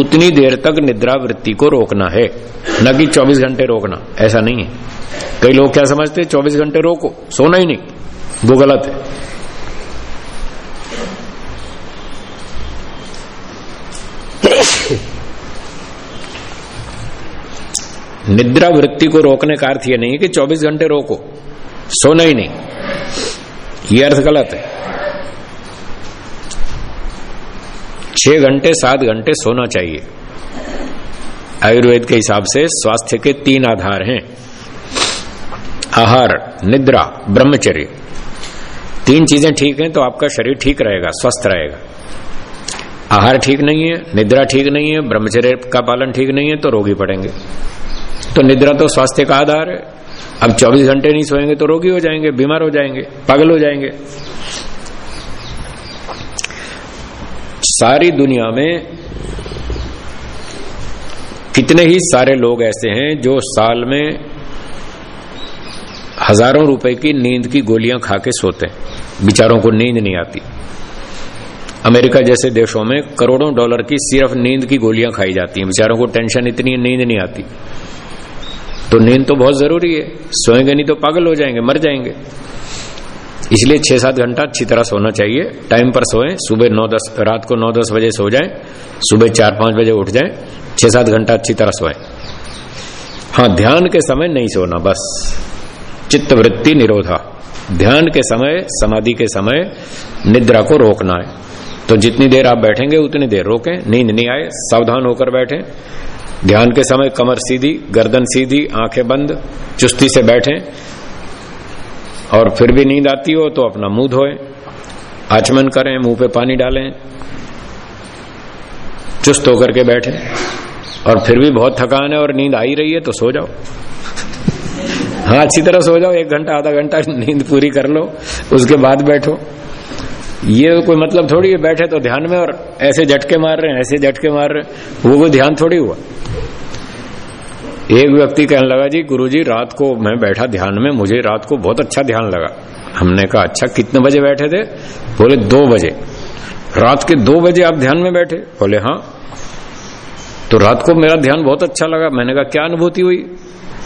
उतनी देर तक निद्रा वृत्ति को रोकना है। न कि 24 घंटे रोकना। ऐसा नहीं है। कई लोग क्या समझते हैं? 24 घंटे रोको। सोना ही नहीं। वो गलत है। निद्रा वृत्ति को रोकने का अर्थ यह नहीं है कि 24 घंटे रोको। सोना ही नहीं। ये अर्थ गलत है। छह घंटे, सात घंटे सोना चाहिए। आयुर्वेद के हिसाब से स्वास्थ्य के तीन आधार हैं। आहार, निद्रा, ब्रह्मचर्य। तीन चीज़ें ठीक हैं तो आपका शरीर ठीक रहेगा, स्वस्थ रहेगा। आहार ठीक नहीं है, निद्रा ठीक नहीं है, ब्रह्मचर्य का पालन ठीक नहीं है तो रोगी पड़ेंगे। तो निद्रा तो स्वास्थ्य का आधार है। अब 24 घंटे नहीं सोएँगे तो रोगी हो जाएँगे, बीमार हो जाएँगे, पागल हो जाएँगे। सारी दुनिया में कितने ही सारे लोग ऐसे हैं जो साल में हज़ारों रुपए की नींद की गोलियाँ खा के सोते हैं। बिचारों को नींद नहीं आती। अमेरिका जैसे देशों में करोड़ों डॉलर की सिर्फ़ नींद की गोलियाँ खाई जाती हैं। बेचारों को टेंशन इतनी नींद नहीं आती। तो नींद तो बहुत ज़रूरी है। सोएँगे नहीं तो पागल हो जाएँगे, मर जाएँगे। इसलिए छह सात घंटा अच्छी तरह सोना चाहिए। टाइम पर सोए, सुबह नौ दस, रात को नौ दस बजे सो जाए, सुबह चार पाँच बजे उठ जाए, छह सात घंटा अच्छी तरह सोए। हाँ ध्यान के समय नहीं सोना, बस। चित्त वृत्ति निरोधा। ध्यान के समय, समाधि के समय निद्रा को रोकना है। तो जितनी देर आप बैठेंगे, उतनी देर रोकें। नींद नहीं आए, सावधान होकर बैठें। ध्यान के समय कमर सीधी, गर्दन सीधी, आँखें बंद, चुस्ती से बैठें। और फिर भी नींद आती हो तो अपना मुँह धोए, आचमन करें, मुँह पे पानी डालें, चुस्त होकर के बैठे, और फिर भी बहुत थकान है और नींद आ ही रही है तो सो जाओ। हाँ अच्छी तरह सो जाओ, एक घंटा, आधा घंटा नींद पूरी कर लो, उसके बाद बैठो। ये कोई मतलब थोड़ी है, बैठे तो ध्यान में और ऐसे झटके मार रहे हैं, ऐसे झटके मार रहे हैं, वो कोई ध्यान थोड़ी हुआ। एक व्यक्ति कहने लगा, जी, गुरुजी, रात को मैं बैठा ध्यान में, मुझे रात को बहुत अच्छा ध्यान लगा। हमने कहा अच्छा कितने बजे बैठे थे? बोले, दो बजे। रात के दो बजे आप ध्यान में बैठे? बोले हाँ। तो रात को मेरा ध्यान बहुत अच्छा लगा। मैंने कहा, क्या अनुभूति हुई?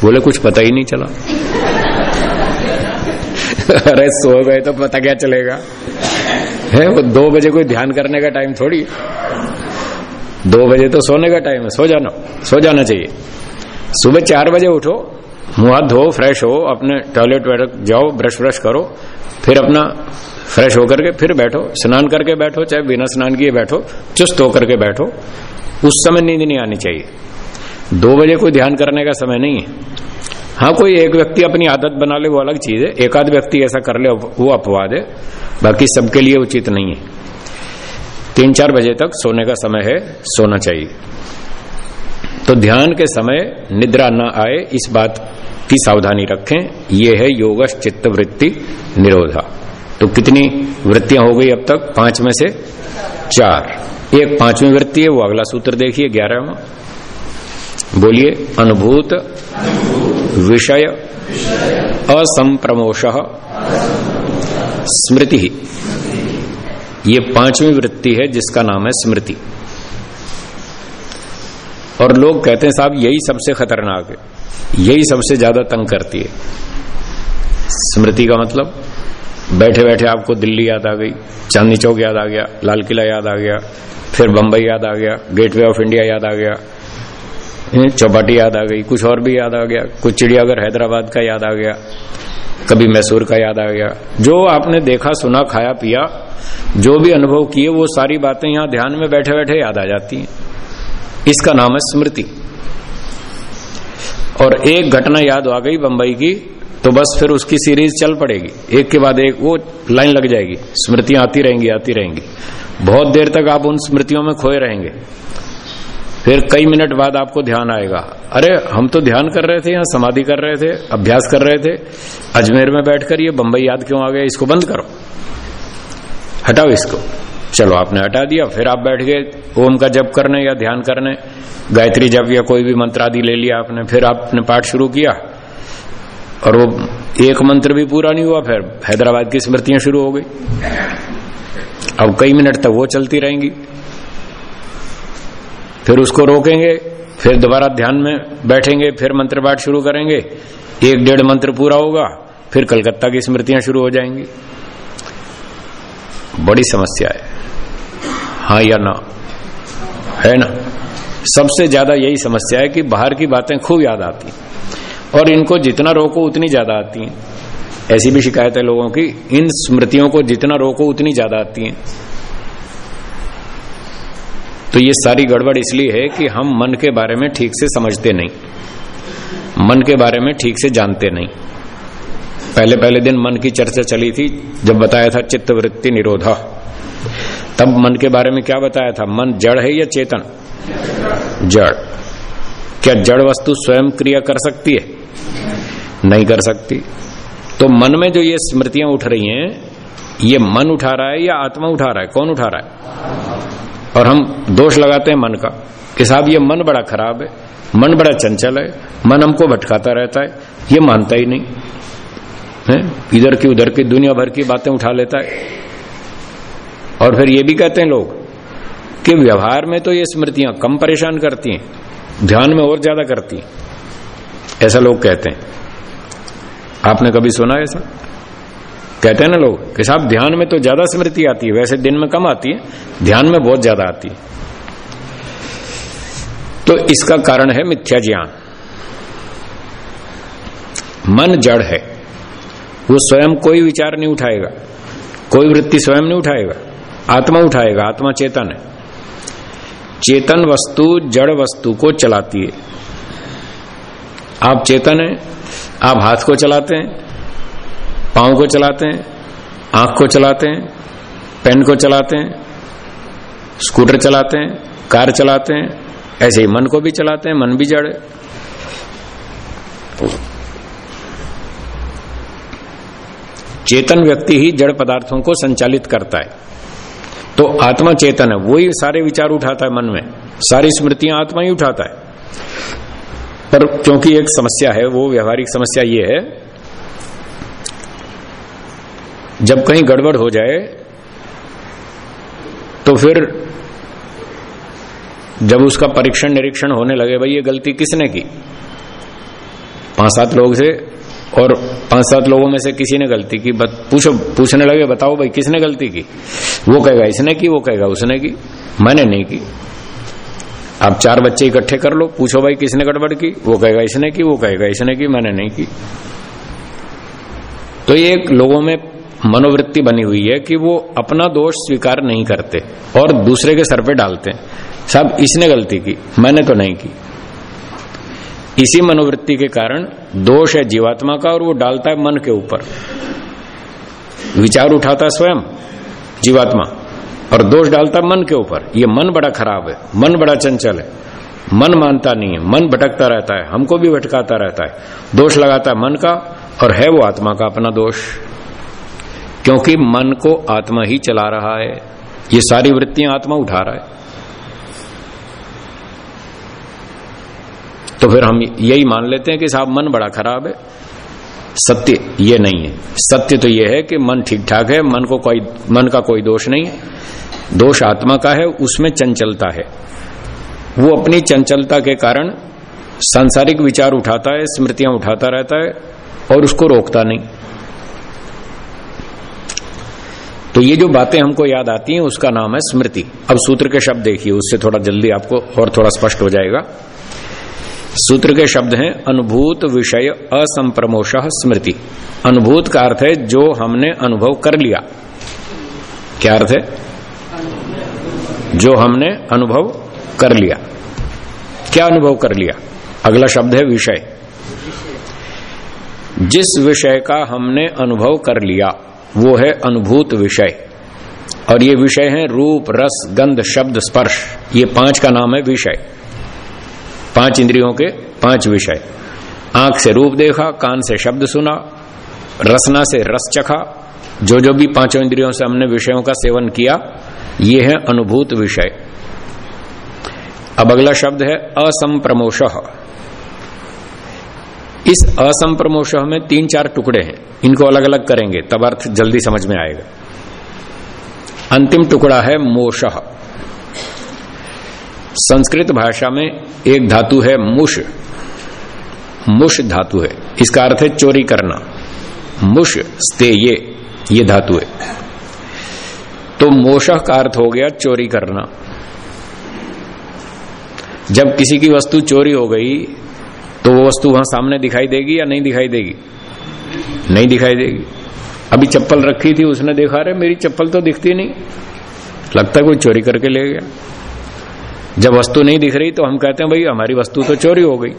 बोले, कुछ पता ही नहीं चला। अरे, सो गए तो पता क्या चलेगा? है, वो दो बजे कोई ध्यान करने का टाइम थोड़ी दो बजे तो सोने का टाइम है। सो जाना सो जाना चाहिए। सुबह चार बजे उठो, मुँह हाथ धो फ्रेश हो, अपने टॉयलेट वॉयलेट जाओ ब्रश ब्रश करो, फिर अपना फ्रेश होकर के फिर बैठो, स्नान करके बैठो, चाहे बिना स्नान किए बैठो, चुस्त होकर के बैठो। उस समय नींद नहीं आनी चाहिए। दो बजे कोई ध्यान करने का समय नहीं है। हाँ कोई एक व्यक्ति अपनी आदत बना ले, वो अलग चीज़ है। एक आध व्यक्ति ऐसा कर ले, वो अपवाद है। बाकी सबके लिए उचित नहीं है। तीन चार बजे तक सोने का समय है, सोना चाहिए। तो ध्यान के समय निद्रा न आए, इस बात की सावधानी रखें। ये है योग चित्त वृत्ति निरोधा। तो कितनी वृत्तियाँ हो गई अब तक? पाँच में से चार। एक पांचवी वृत्ति है, वो अगला सूत्र देखिए, ग्यारहवा। बोलिए, अनुभूत विषय असंप्रमोश स्मृति। ये पांचवी वृत्ति है, जिसका नाम है स्मृति। और लोग कहते हैं साहब यही सबसे खतरनाक है यही सबसे ज़्यादा तंग करती है स्मृति का मतलब बैठे बैठे आपको दिल्ली याद आ गई चांदनी चौक याद आ गया लाल किला याद आ गया फिर बंबई याद आ गया गेटवे ऑफ़ इंडिया याद आ गया चौपाटी याद आ गई कुछ और भी याद आ गया कुछ चिड़ियाघर हैदराबाद का याद आ गया कभी मैसूर का याद आ गया जो आपने देखा सुना खाया पिया जो भी अनुभव किए वो सारी बातें यहाँ ध्यान में बैठे बैठे याद आ जाती हैं इसका नाम है स्मृति। और एक घटना याद आ गई बंबई की तो बस फिर उसकी सीरीज़ चल पड़ेगी। एक के बाद एक वो लाइन लग जाएगी। स्मृतियाँ आती रहेंगी आती रहेंगी। बहुत देर तक आप उन स्मृतियों में खोए रहेंगे। फिर कई मिनट बाद आपको ध्यान आएगा। अरे, हम तो ध्यान कर रहे थे, यहाँ समाधि कर रहे थे, अभ्यास कर रहे थे। अजमेर में बैठकर ये बंबई याद क्यों आ गया? इसको बंद करो। हटाओ इसको। चलो आपने हटा दिया, फिर आप बैठ गए ओम का जप करने या ध्यान करने? गायत्री जप या कोई भी मंत्र आदि ले लिया आपने, फिर आपने पाठ शुरू किया। और वो एक मंत्र भी पूरा नहीं हुआ, फिर हैदराबाद की स्मृतियाँ शुरू हो गई। अब कई मिनट तक वो चलती रहेंगी। फिर उसको रोकेंगे, फिर दोबारा ध्यान में बैठेंगे, फिर मंत्र पाठ शुरू करेंगे। एक डेढ़ मंत्र पूरा होगा, फिर कलकत्ता की स्मृतियाँ शुरू हो जाएँगी। बड़ी समस्या है। हाँ या ना? है ना? सबसे ज़्यादा यही समस्या है कि बाहर की बातें खूब याद आती और इनको जितना रोको उतनी ज़्यादा आती हैं। ऐसी भी शिकायत है लोगों की, इन स्मृतियों को जितना रोको उतनी ज़्यादा आती हैं। तो ये सारी गड़बड़ इसलिए है कि हम मन के बारे में ठीक से समझते नहीं। मन के बारे में ठीक से जानते नहीं। पहले पहले दिन मन की चर्चा चली थी, जब बताया था चित्तवृत्ति निरोधा। तब मन के बारे में क्या बताया था? मन जड़ है या चेतन? जड़। क्या जड़ वस्तु स्वयं क्रिया कर सकती है? नहीं कर सकती। तो मन में जो ये स्मृतियाँ उठ रही हैं, ये मन उठा रहा है या आत्मा उठा रहा है? कौन उठा रहा है? और हम दोष लगाते हैं मन का कि साहब, ये मन बड़ा खराब है, मन बड़ा चंचल है, मन हमको भटकाता रहता है, ये मानता ही नहीं। है? इधर की उधर की दुनिया भर की बातें उठा लेता है। और फिर ये भी कहते हैं लोग कि व्यवहार में तो ये स्मृतियाँ कम परेशान करती हैं, ध्यान में और ज़्यादा करती हैं। ऐसा लोग कहते हैं। आपने कभी सुना ऐसा? कहते हैं ना लोग कि साहब, ध्यान में तो ज़्यादा स्मृति आती है, वैसे दिन में कम आती है, ध्यान में बहुत ज़्यादा आती है। तो इसका कारण है मिथ्या ज्ञान। मन जड़ है, वो स्वयं कोई विचार नहीं उठाएगा, कोई वृत्ति स्वयं नहीं उठाएगा। आत्मा उठाएगा, आत्मा चेतन है। चेतन वस्तु जड़ वस्तु को चलाती है। आप चेतन है, आप हाथ को चलाते हैं, पाँव को चलाते हैं, आँख को चलाते हैं, पेन को चलाते हैं, स्कूटर चलाते हैं, कार चलाते हैं, ऐसे ही मन को भी चलाते हैं, मन भी जड़ चेतन व्यक्ति ही जड़ पदार्थों को संचालित करता है। तो आत्मा चेतन है, वही सारे विचार उठाता है मन में। सारी स्मृतियाँ आत्मा ही उठाता है। पर क्योंकि एक समस्या है, वो व्यवहारिक समस्या ये है, जब कहीं गड़बड़ हो जाए तो फिर जब उसका परीक्षण निरीक्षण होने लगे, भाई ये गलती किसने की? पाँच सात लोग से और पाँच सात लोगों में से किसी ने गलती की बत, पूछो पूछने लगे बताओ भाई किसने गलती की? वो कहेगा इसने की वो कहेगा उसने की मैंने नहीं की। आप चार बच्चे इकट्ठे कर लो पूछो भाई किसने गड़बड़ की? वो कहेगा इसने की वो कहेगा इसने की मैंने नहीं की। तो ये लोगों में मनोवृत्ति बनी हुई है कि वो अपना दोष स्वीकार नहीं करते और दूसरे के सर पे डालते हैं। साहब इसने गलती की मैंने तो नहीं की। इसी मनोवृत्ति के कारण दोष है जीवात्मा का और वो डालता है मन के ऊपर। विचार उठाता है स्वयं, जीवात्मा। और दोष डालता मन के ऊपर। ये मन बड़ा खराब है, मन बड़ा चंचल है। मन मानता नहीं है, मन भटकता रहता है, हमको भी भटकाता रहता है। दोष लगाता है मन का और है वो आत्मा का अपना दोष। क्योंकि मन को आत्मा ही चला रहा है। ये सारी वृत्तियाँ आत्मा उठा रहा है। तो फिर हम यही मान लेते हैं कि साहब, मन बड़ा खराब है। सत्य ये नहीं है। सत्य तो ये है कि मन ठीक ठाक है, मन को कोई, मन का कोई दोष नहीं है। दोष आत्मा का है, उसमें चंचलता है। वो अपनी चंचलता के कारण सांसारिक विचार उठाता है, स्मृतियाँ उठाता रहता है और उसको रोकता नहीं। तो ये जो बातें हमको याद आती हैं, उसका नाम है स्मृति। अब सूत्र के शब्द देखिए, उससे थोड़ा जल्दी आपको और थोड़ा स्पष्ट हो जाएगा। सूत्र के शब्द हैं, अनुभूत विषय असंप्रमोश स्मृति। अनुभूत का अर्थ है जो हमने अनुभव कर लिया। क्या अर्थ है? जो हमने अनुभव कर लिया। क्या अनुभव कर लिया? अगला शब्द है विषय। जिस विषय का हमने अनुभव कर लिया, वो है अनुभूत विषय। और ये विषय है रूप, रस, गंध, शब्द, स्पर्श। ये पाँच का नाम है विषय। पाँच इंद्रियों के पाँच विषय। आँख से रूप देखा, कान से शब्द सुना, रसना से रस चखा जो जो भी पाँचों इंद्रियों से हमने विषयों का सेवन किया, ये है अनुभूत विषय। अब अगला शब्द है असंप्रमोश इस असंप्रमोश में तीन चार टुकड़े हैं। इनको अलग अलग करेंगे, तब अर्थ जल्दी समझ में आएगा। अंतिम टुकड़ा है मोश संस्कृत भाषा में एक धातु है मुश मुश धातु है। इसका अर्थ है चोरी करना। मुश स्ते ये ये धातु है। तो मोशह का अर्थ हो गया चोरी करना। जब किसी की वस्तु चोरी हो गई तो वो वस्तु वहाँ सामने दिखाई देगी या नहीं दिखाई देगी? नहीं दिखाई देगी। अभी चप्पल रखी थी, उसने देखा रहे मेरी चप्पल तो दिखती नहीं। लगता कोई चोरी करके ले गया। जब वस्तु नहीं दिख रही तो हम कहते हैं, भाई, हमारी वस्तु तो चोरी हो गई।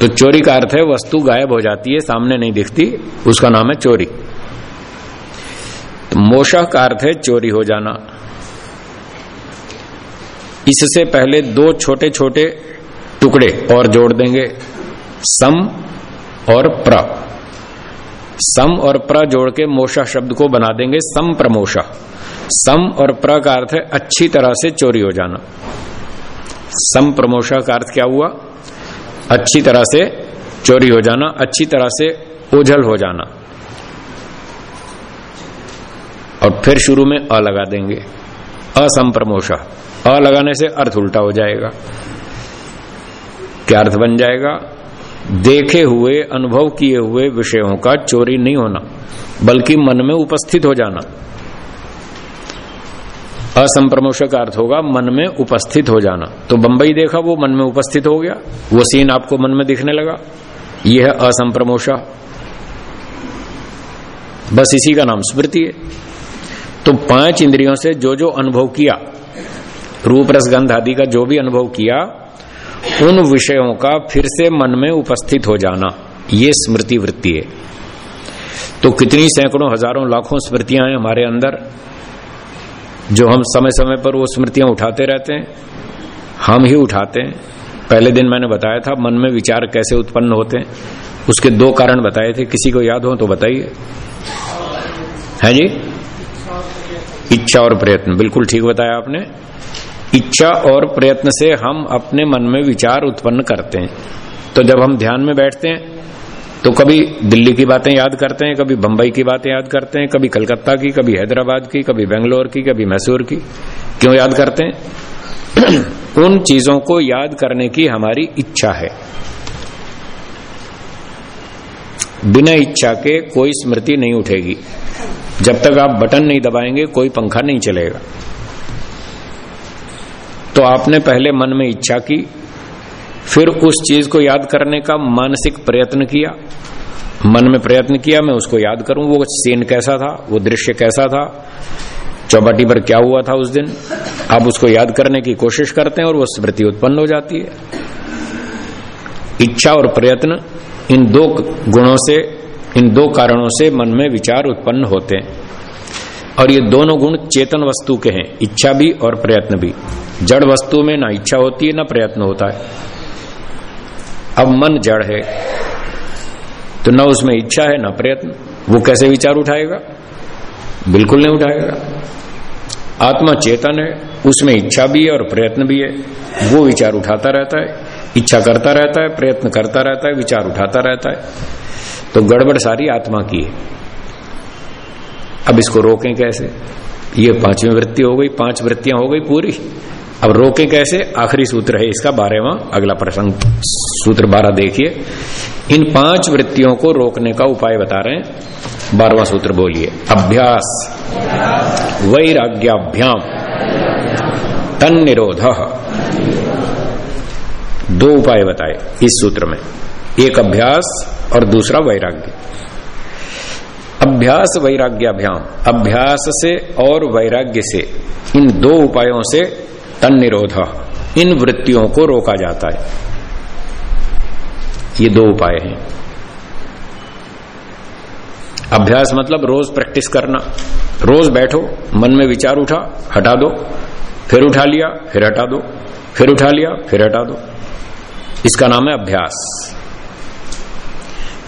तो चोरी का अर्थ है, वस्तु गायब हो जाती है, सामने नहीं दिखती, उसका नाम है चोरी। तो मोशह का अर्थ है चोरी हो जाना। इससे पहले दो छोटे छोटे टुकड़े और जोड़ देंगे, सम और प्र। सम और प्र जोड़ के मोशा शब्द को बना देंगे सम प्रमोशा सम और प्र का अर्थ है अच्छी तरह से चोरी हो जाना। सम प्रमोशा का अर्थ क्या हुआ? अच्छी तरह से चोरी हो जाना, अच्छी तरह से ओझल हो जाना। और फिर शुरू में अ लगा देंगे। असंप्रमोशा। अ लगाने से अर्थ उल्टा हो जाएगा। क्या अर्थ बन जाएगा? देखे हुए, अनुभव किए हुए विषयों का चोरी नहीं होना, बल्कि मन में उपस्थित हो जाना। असंप्रमोश का अर्थ होगा, मन में उपस्थित हो जाना। तो बंबई देखा, वो मन में उपस्थित हो गया। वो सीन आपको मन में दिखने लगा। यह है असंप्रमोशा। बस इसी का नाम स्मृति है। तो पाँच इंद्रियों से जो जो अनुभव किया, रूप रसगंध आदि का जो भी अनुभव किया उन विषयों का फिर से मन में उपस्थित हो जाना, ये स्मृति वृत्ति है। तो कितनी सैकड़ों, हज़ारों, लाखों स्मृतियाँ हैं हमारे अंदर, जो हम समय समय पर वो स्मृतियाँ उठाते रहते हैं, हम ही उठाते हैं। पहले दिन मैंने बताया था, मन में विचार कैसे उत्पन्न होते हैं, उसके दो कारण बताए थे, किसी को याद हो तो बताइए। है जी? इच्छा और प्रयत्न, बिल्कुल ठीक बताया आपने। इच्छा और प्रयत्न से हम अपने मन में विचार उत्पन्न करते हैं। तो जब हम ध्यान में बैठते हैं तो कभी दिल्ली की बातें याद करते हैं, कभी बंबई की बातें याद करते हैं, कभी कलकत्ता की, कभी हैदराबाद की, कभी बेंगलोर की, कभी मैसूर की। क्यों याद करते हैं? उन चीज़ों को याद करने की हमारी इच्छा है। बिना इच्छा के कोई स्मृति नहीं उठेगी। जब तक आप बटन नहीं दबाएँगे, कोई पंखा नहीं चलेगा। तो आपने पहले मन में इच्छा की, फिर उस चीज़ को याद करने का मानसिक प्रयत्न किया। मन में प्रयत्न किया, मैं उसको याद करूँ, वो सीन कैसा था, वो दृश्य कैसा था, चौपाटी पर क्या हुआ था उस दिन। आप उसको याद करने की कोशिश करते हैं और वो स्मृति उत्पन्न हो जाती है। इच्छा और प्रयत्न इन दो गुणों से, इन दो कारणों से मन में विचार उत्पन्न होते हैं। और ये दोनों गुण चेतन वस्तु के हैं, इच्छा भी और प्रयत्न भी। जड़ वस्तु में ना इच्छा होती है, ना प्रयत्न होता है। अब मन जड़ है तो न उसमें इच्छा है, न प्रयत्न। वो कैसे विचार उठाएगा? बिल्कुल नहीं उठाएगा। आत्मा चेतन है, उसमें इच्छा भी है और प्रयत्न भी है। वो विचार उठाता रहता है, इच्छा करता रहता है, प्रयत्न करता रहता है, विचार उठाता रहता है। तो गड़बड़ सारी आत्मा की है। अब इसको रोकें कैसे? ये पांचवी वृत्ति हो गई, पाँच वृत्तियाँ हो गई पूरी। अब रोके कैसे? आखिरी सूत्र है इसका, बारहवा, अगला प्रसंग, सूत्र बारह देखिए। इन पाँच वृत्तियों को रोकने का उपाय बता रहे हैं। बारवा सूत्र बोलिए, अभ्यास, वैराग्याभ्याम तन निरोध दो उपाय बताए इस सूत्र में, एक अभ्यास और दूसरा वैराग्य। अभ्यास वैराग्याभ्याम, अभ्यास से और वैराग्य से, इन दो उपायों से तन निरोध इन वृत्तियों को रोका जाता है। ये दो उपाय हैं। अभ्यास मतलब रोज प्रैक्टिस करना। रोज बैठो, मन में विचार उठा, हटा दो, फिर उठा लिया, फिर हटा दो, फिर उठा लिया, फिर हटा दो। इसका नाम है अभ्यास।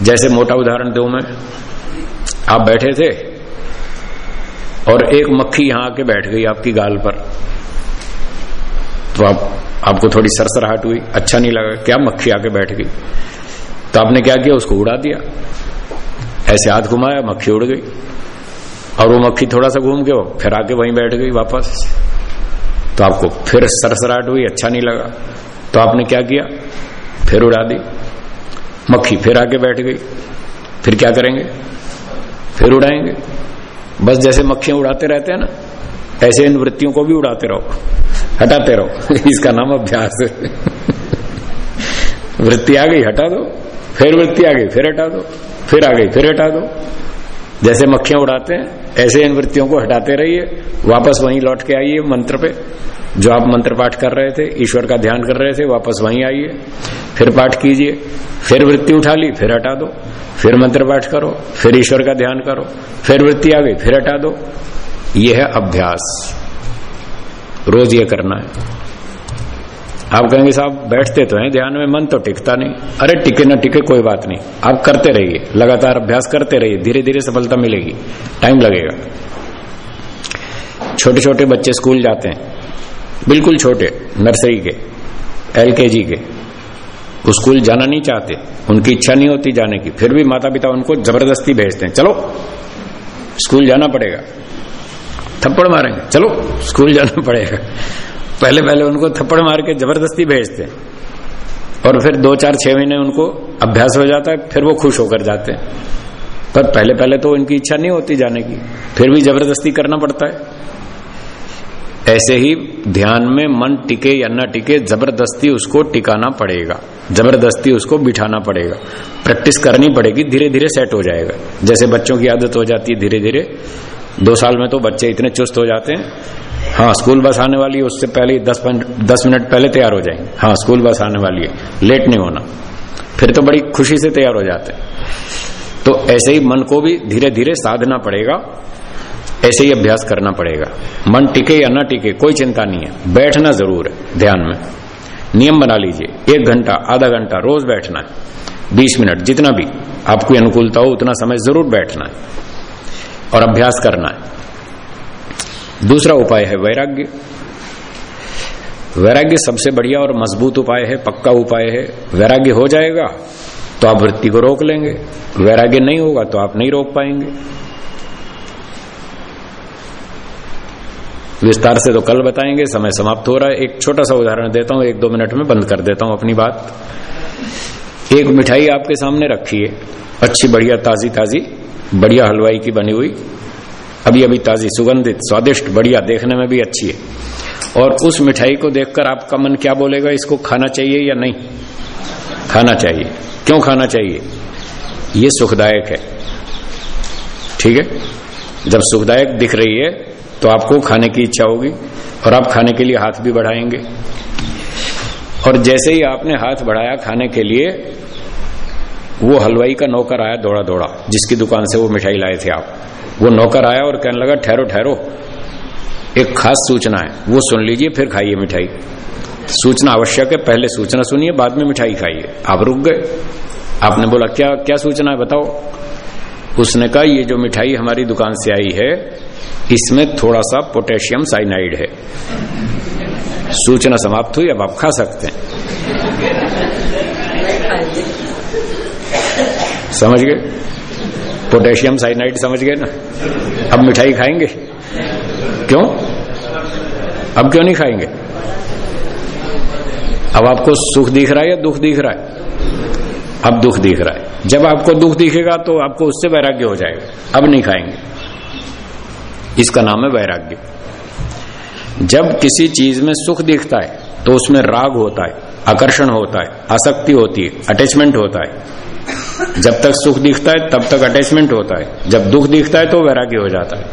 जैसे मोटा उदाहरण दो मैं आप बैठे थे और एक मक्खी यहाँ आके बैठ गई आपकी गाल पर। तो आप, आपको थोड़ी सरसराहट हुई अच्छा नहीं लगा, क्या मक्खी आके बैठ गई? तो आपने क्या किया, उसको उड़ा दिया। ऐसे हाथ घुमाया, मक्खी उड़ गई। और वो मक्खी थोड़ा सा घूम के फिर आके वहीं बैठ गई वापस। तो आपको फिर सरसराहट हुई अच्छा नहीं लगा। तो आपने क्या किया? फिर उड़ा दी। मक्खी फिर आके बैठ गई। फिर क्या करेंगे? फिर उड़ाएँगे। बस जैसे मक्खियाँ उड़ाते रहते हैं ना, ऐसे इन वृत्तियों को भी उड़ाते रहो, हटाते रहो। इसका नाम अभ्यास वृत्ति आ गई, हटा दो। फिर वृत्ति आ गई, फिर हटा दो। फिर आ गई, फिर हटा दो। जैसे मक्खियाँ उड़ाते हैं, ऐसे इन वृत्तियों को हटाते रहिए। वापस वहीं लौट के आइए मंत्र पे। जो आप मंत्र पाठ कर रहे थे, ईश्वर का ध्यान कर रहे थे, वापस वहीं आइए। फिर पाठ कीजिए, फिर वृत्ति उठा ली, फिर हटा दो, फिर मंत्र पाठ करो, फिर ईश्वर का ध्यान करो, फिर वृत्ति आ गई, फिर हटा दो। यह है अभ्यास। रोज ये करना है। आप कहेंगे, साहब, बैठते तो हैं, ध्यान में मन तो टिकता नहीं। अरे, टिके ना टिके, कोई बात नहीं। आप करते रहिए, लगातार अभ्यास करते रहिए धीरे धीरे सफलता मिलेगी। टाइम लगेगा। छोटे छोटे बच्चे स्कूल जाते हैं, बिल्कुल छोटे, नर्सरी के, एलकेजी के। वो स्कूल जाना नहीं चाहते। उनकी इच्छा नहीं होती जाने की। फिर भी माता पिता उनको ज़बरदस्ती भेजते हैं। चलो, स्कूल जाना पड़ेगा। थप्पड़ मारेंगे। चलो, स्कूल जाना पड़ेगा। पहले पहले उनको थप्पड़ मार के ज़बरदस्ती भेजते हैं। और फिर दो चार छह महीने उनको अभ्यास हो जाता है, फिर वो खुश होकर जाते हैं। पर पहले पहले तो उनकी इच्छा नहीं होती जाने की। फिर भी ज़बरदस्ती करना पड़ता है। ऐसे ही ध्यान में मन टिके या न टिके, ज़बरदस्ती उसको टिकाना पड़ेगा। ज़बरदस्ती उसको बिठाना पड़ेगा। प्रैक्टिस करनी पड़ेगी धीरे धीरे सेट हो जाएगा। जैसे बच्चों की आदत हो जाती है धीरे धीरे दो साल में तो बच्चे इतने चुस्त हो जाते हैं। हाँ स्कूल बस आने वाली है, उससे पहले दस दस मिनट पहले तैयार हो जाएँगे। हाँ स्कूल बस आने वाली है। लेट नहीं होना। फिर तो बड़ी खुशी से तैयार हो जाते हैं। तो ऐसे ही मन को भी धीरे धीरे साधना पड़ेगा। ऐसे ही अभ्यास करना पड़ेगा। मन टिके या ना टिके, कोई चिंता नहीं है। बैठना ज़रूर है, ध्यान में। नियम बना लीजिए, एक घंटा, आधा घंटा, रोज बैठना। है बीस मिनट, जितना भी आपकी अनुकूलता हो, उतना समय ज़रूर बैठना। है और अभ्यास करना। है दूसरा उपाय है वैराग्य। वैराग्य सबसे बढ़िया और मज़बूत उपाय है, पक्का उपाय है। वैराग्य हो जाएगा तो आप वृत्ति को रोक लेंगे। वैराग्य नहीं होगा तो आप नहीं रोक पाएँगे। विस्तार से तो कल बताएँगे, समय समाप्त हो रहा है। एक छोटा सा उदाहरण देता हूँ, एक दो मिनट में बंद कर देता हूँ अपनी बात। एक मिठाई आपके सामने रखी है, अच्छी, बढ़िया, ताजी ताजी, बढ़िया हलवाई की बनी हुई। अभी अभी ताजी, सुगंधित, स्वादिष्ट, बढ़िया, देखने में भी अच्छी है। और उस मिठाई को देखकर आपका मन क्या बोलेगा, इसको खाना चाहिए या नहीं? खाना चाहिए। क्यों खाना चाहिए? ये सुखदायक है। ठीक है? जब सुखदायक दिख रही है तो आपको खाने की इच्छा होगी और आप खाने के लिए हाथ भी बढ़ाएँगे। और जैसे ही आपने हाथ बढ़ाया खाने के लिए, वो हलवाई का नौकर आया दौड़ा दौड़ा जिसकी दुकान से वो मिठाई लाए थे आप। वो नौकर आया और कहने लगा, ठहरो ठहरो। एक खास सूचना है, वो सुन लीजिए, फिर खाइए मिठाई। सूचना आवश्यक है पहले सूचना सुनिए, बाद में मिठाई खाइए। आप रुक गए। आपने बोला, क्या क्या सूचना है, बताओ? उसने कहा, ये जो मिठाई हमारी दुकान से आई है इसमें थोड़ा सा पोटेशियम साइनाइड है। सूचना समाप्त हुई, अब आप खा सकते हैं। समझ गए? पोटेशियम साइनाइड समझ गए ना? अब मिठाई खाएँगे? क्यों? अब क्यों नहीं खाएँगे? अब आपको सुख दिख रहा है या दुख दिख रहा है? अब दुख दिख रहा है। जब आपको दुख दिखेगा तो आपको उससे वैराग्य हो जाएगा। अब नहीं खाएँगे। इसका नाम है वैराग्य। जब किसी चीज़ में सुख दिखता है तो उसमें राग होता है, आकर्षण होता है, आसक्ति होती है अटैचमेंट होता है। जब तक सुख दिखता है, तब तक अटैचमेंट होता है। जब दुख दिखता है तो वैराग्य हो जाता है।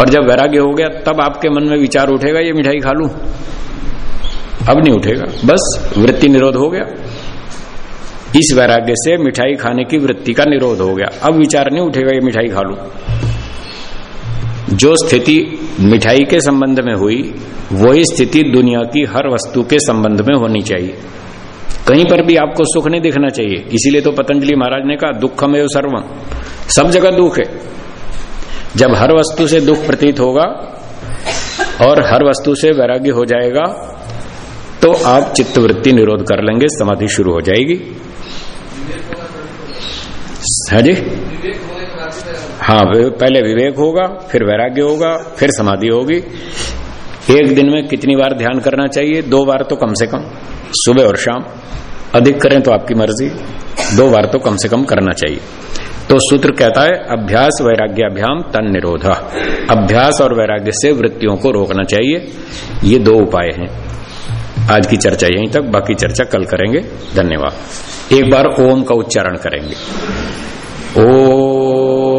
और जब वैराग्य हो गया, तब आपके मन में विचार उठेगा, ये मिठाई खा लू। अब नहीं उठेगा। बस वृत्ति निरोध हो गया। इस वैराग्य से मिठाई खाने की वृत्ति का निरोध हो गया। अब विचार नहीं उठेगा, ये मिठाई खा लू। जो स्थिति मिठाई के संबंध में हुई, वही स्थिति दुनिया की हर वस्तु के संबंध में होनी चाहिए। कहीं पर भी आपको सुख नहीं दिखना चाहिए। इसीलिए तो पतंजलि महाराज ने कहा, दुखम एवं सर्वम सब जगह दुख है। जब हर वस्तु से दुख प्रतीत होगा और हर वस्तु से वैराग्य हो जाएगा तो आप चित्तवृत्ति निरोध कर लेंगे, समाधि शुरू हो जाएगी। है जी? हाँ पहले विवेक होगा, फिर वैराग्य होगा, फिर समाधि होगी। एक दिन में कितनी बार ध्यान करना चाहिए? दो बार तो कम से कम, सुबह और शाम। अधिक करें तो आपकी मर्ज़ी, दो बार तो कम से कम करना चाहिए। तो सूत्र कहता है, अभ्यास वैराग्याभ्याम तन निरोध। अभ्यास और वैराग्य से वृत्तियों को रोकना चाहिए। ये दो उपाय हैं। आज की चर्चा यहीं तक, बाकी चर्चा कल करेंगे। धन्यवाद। एक बार ओम का उच्चारण करेंगे। ओ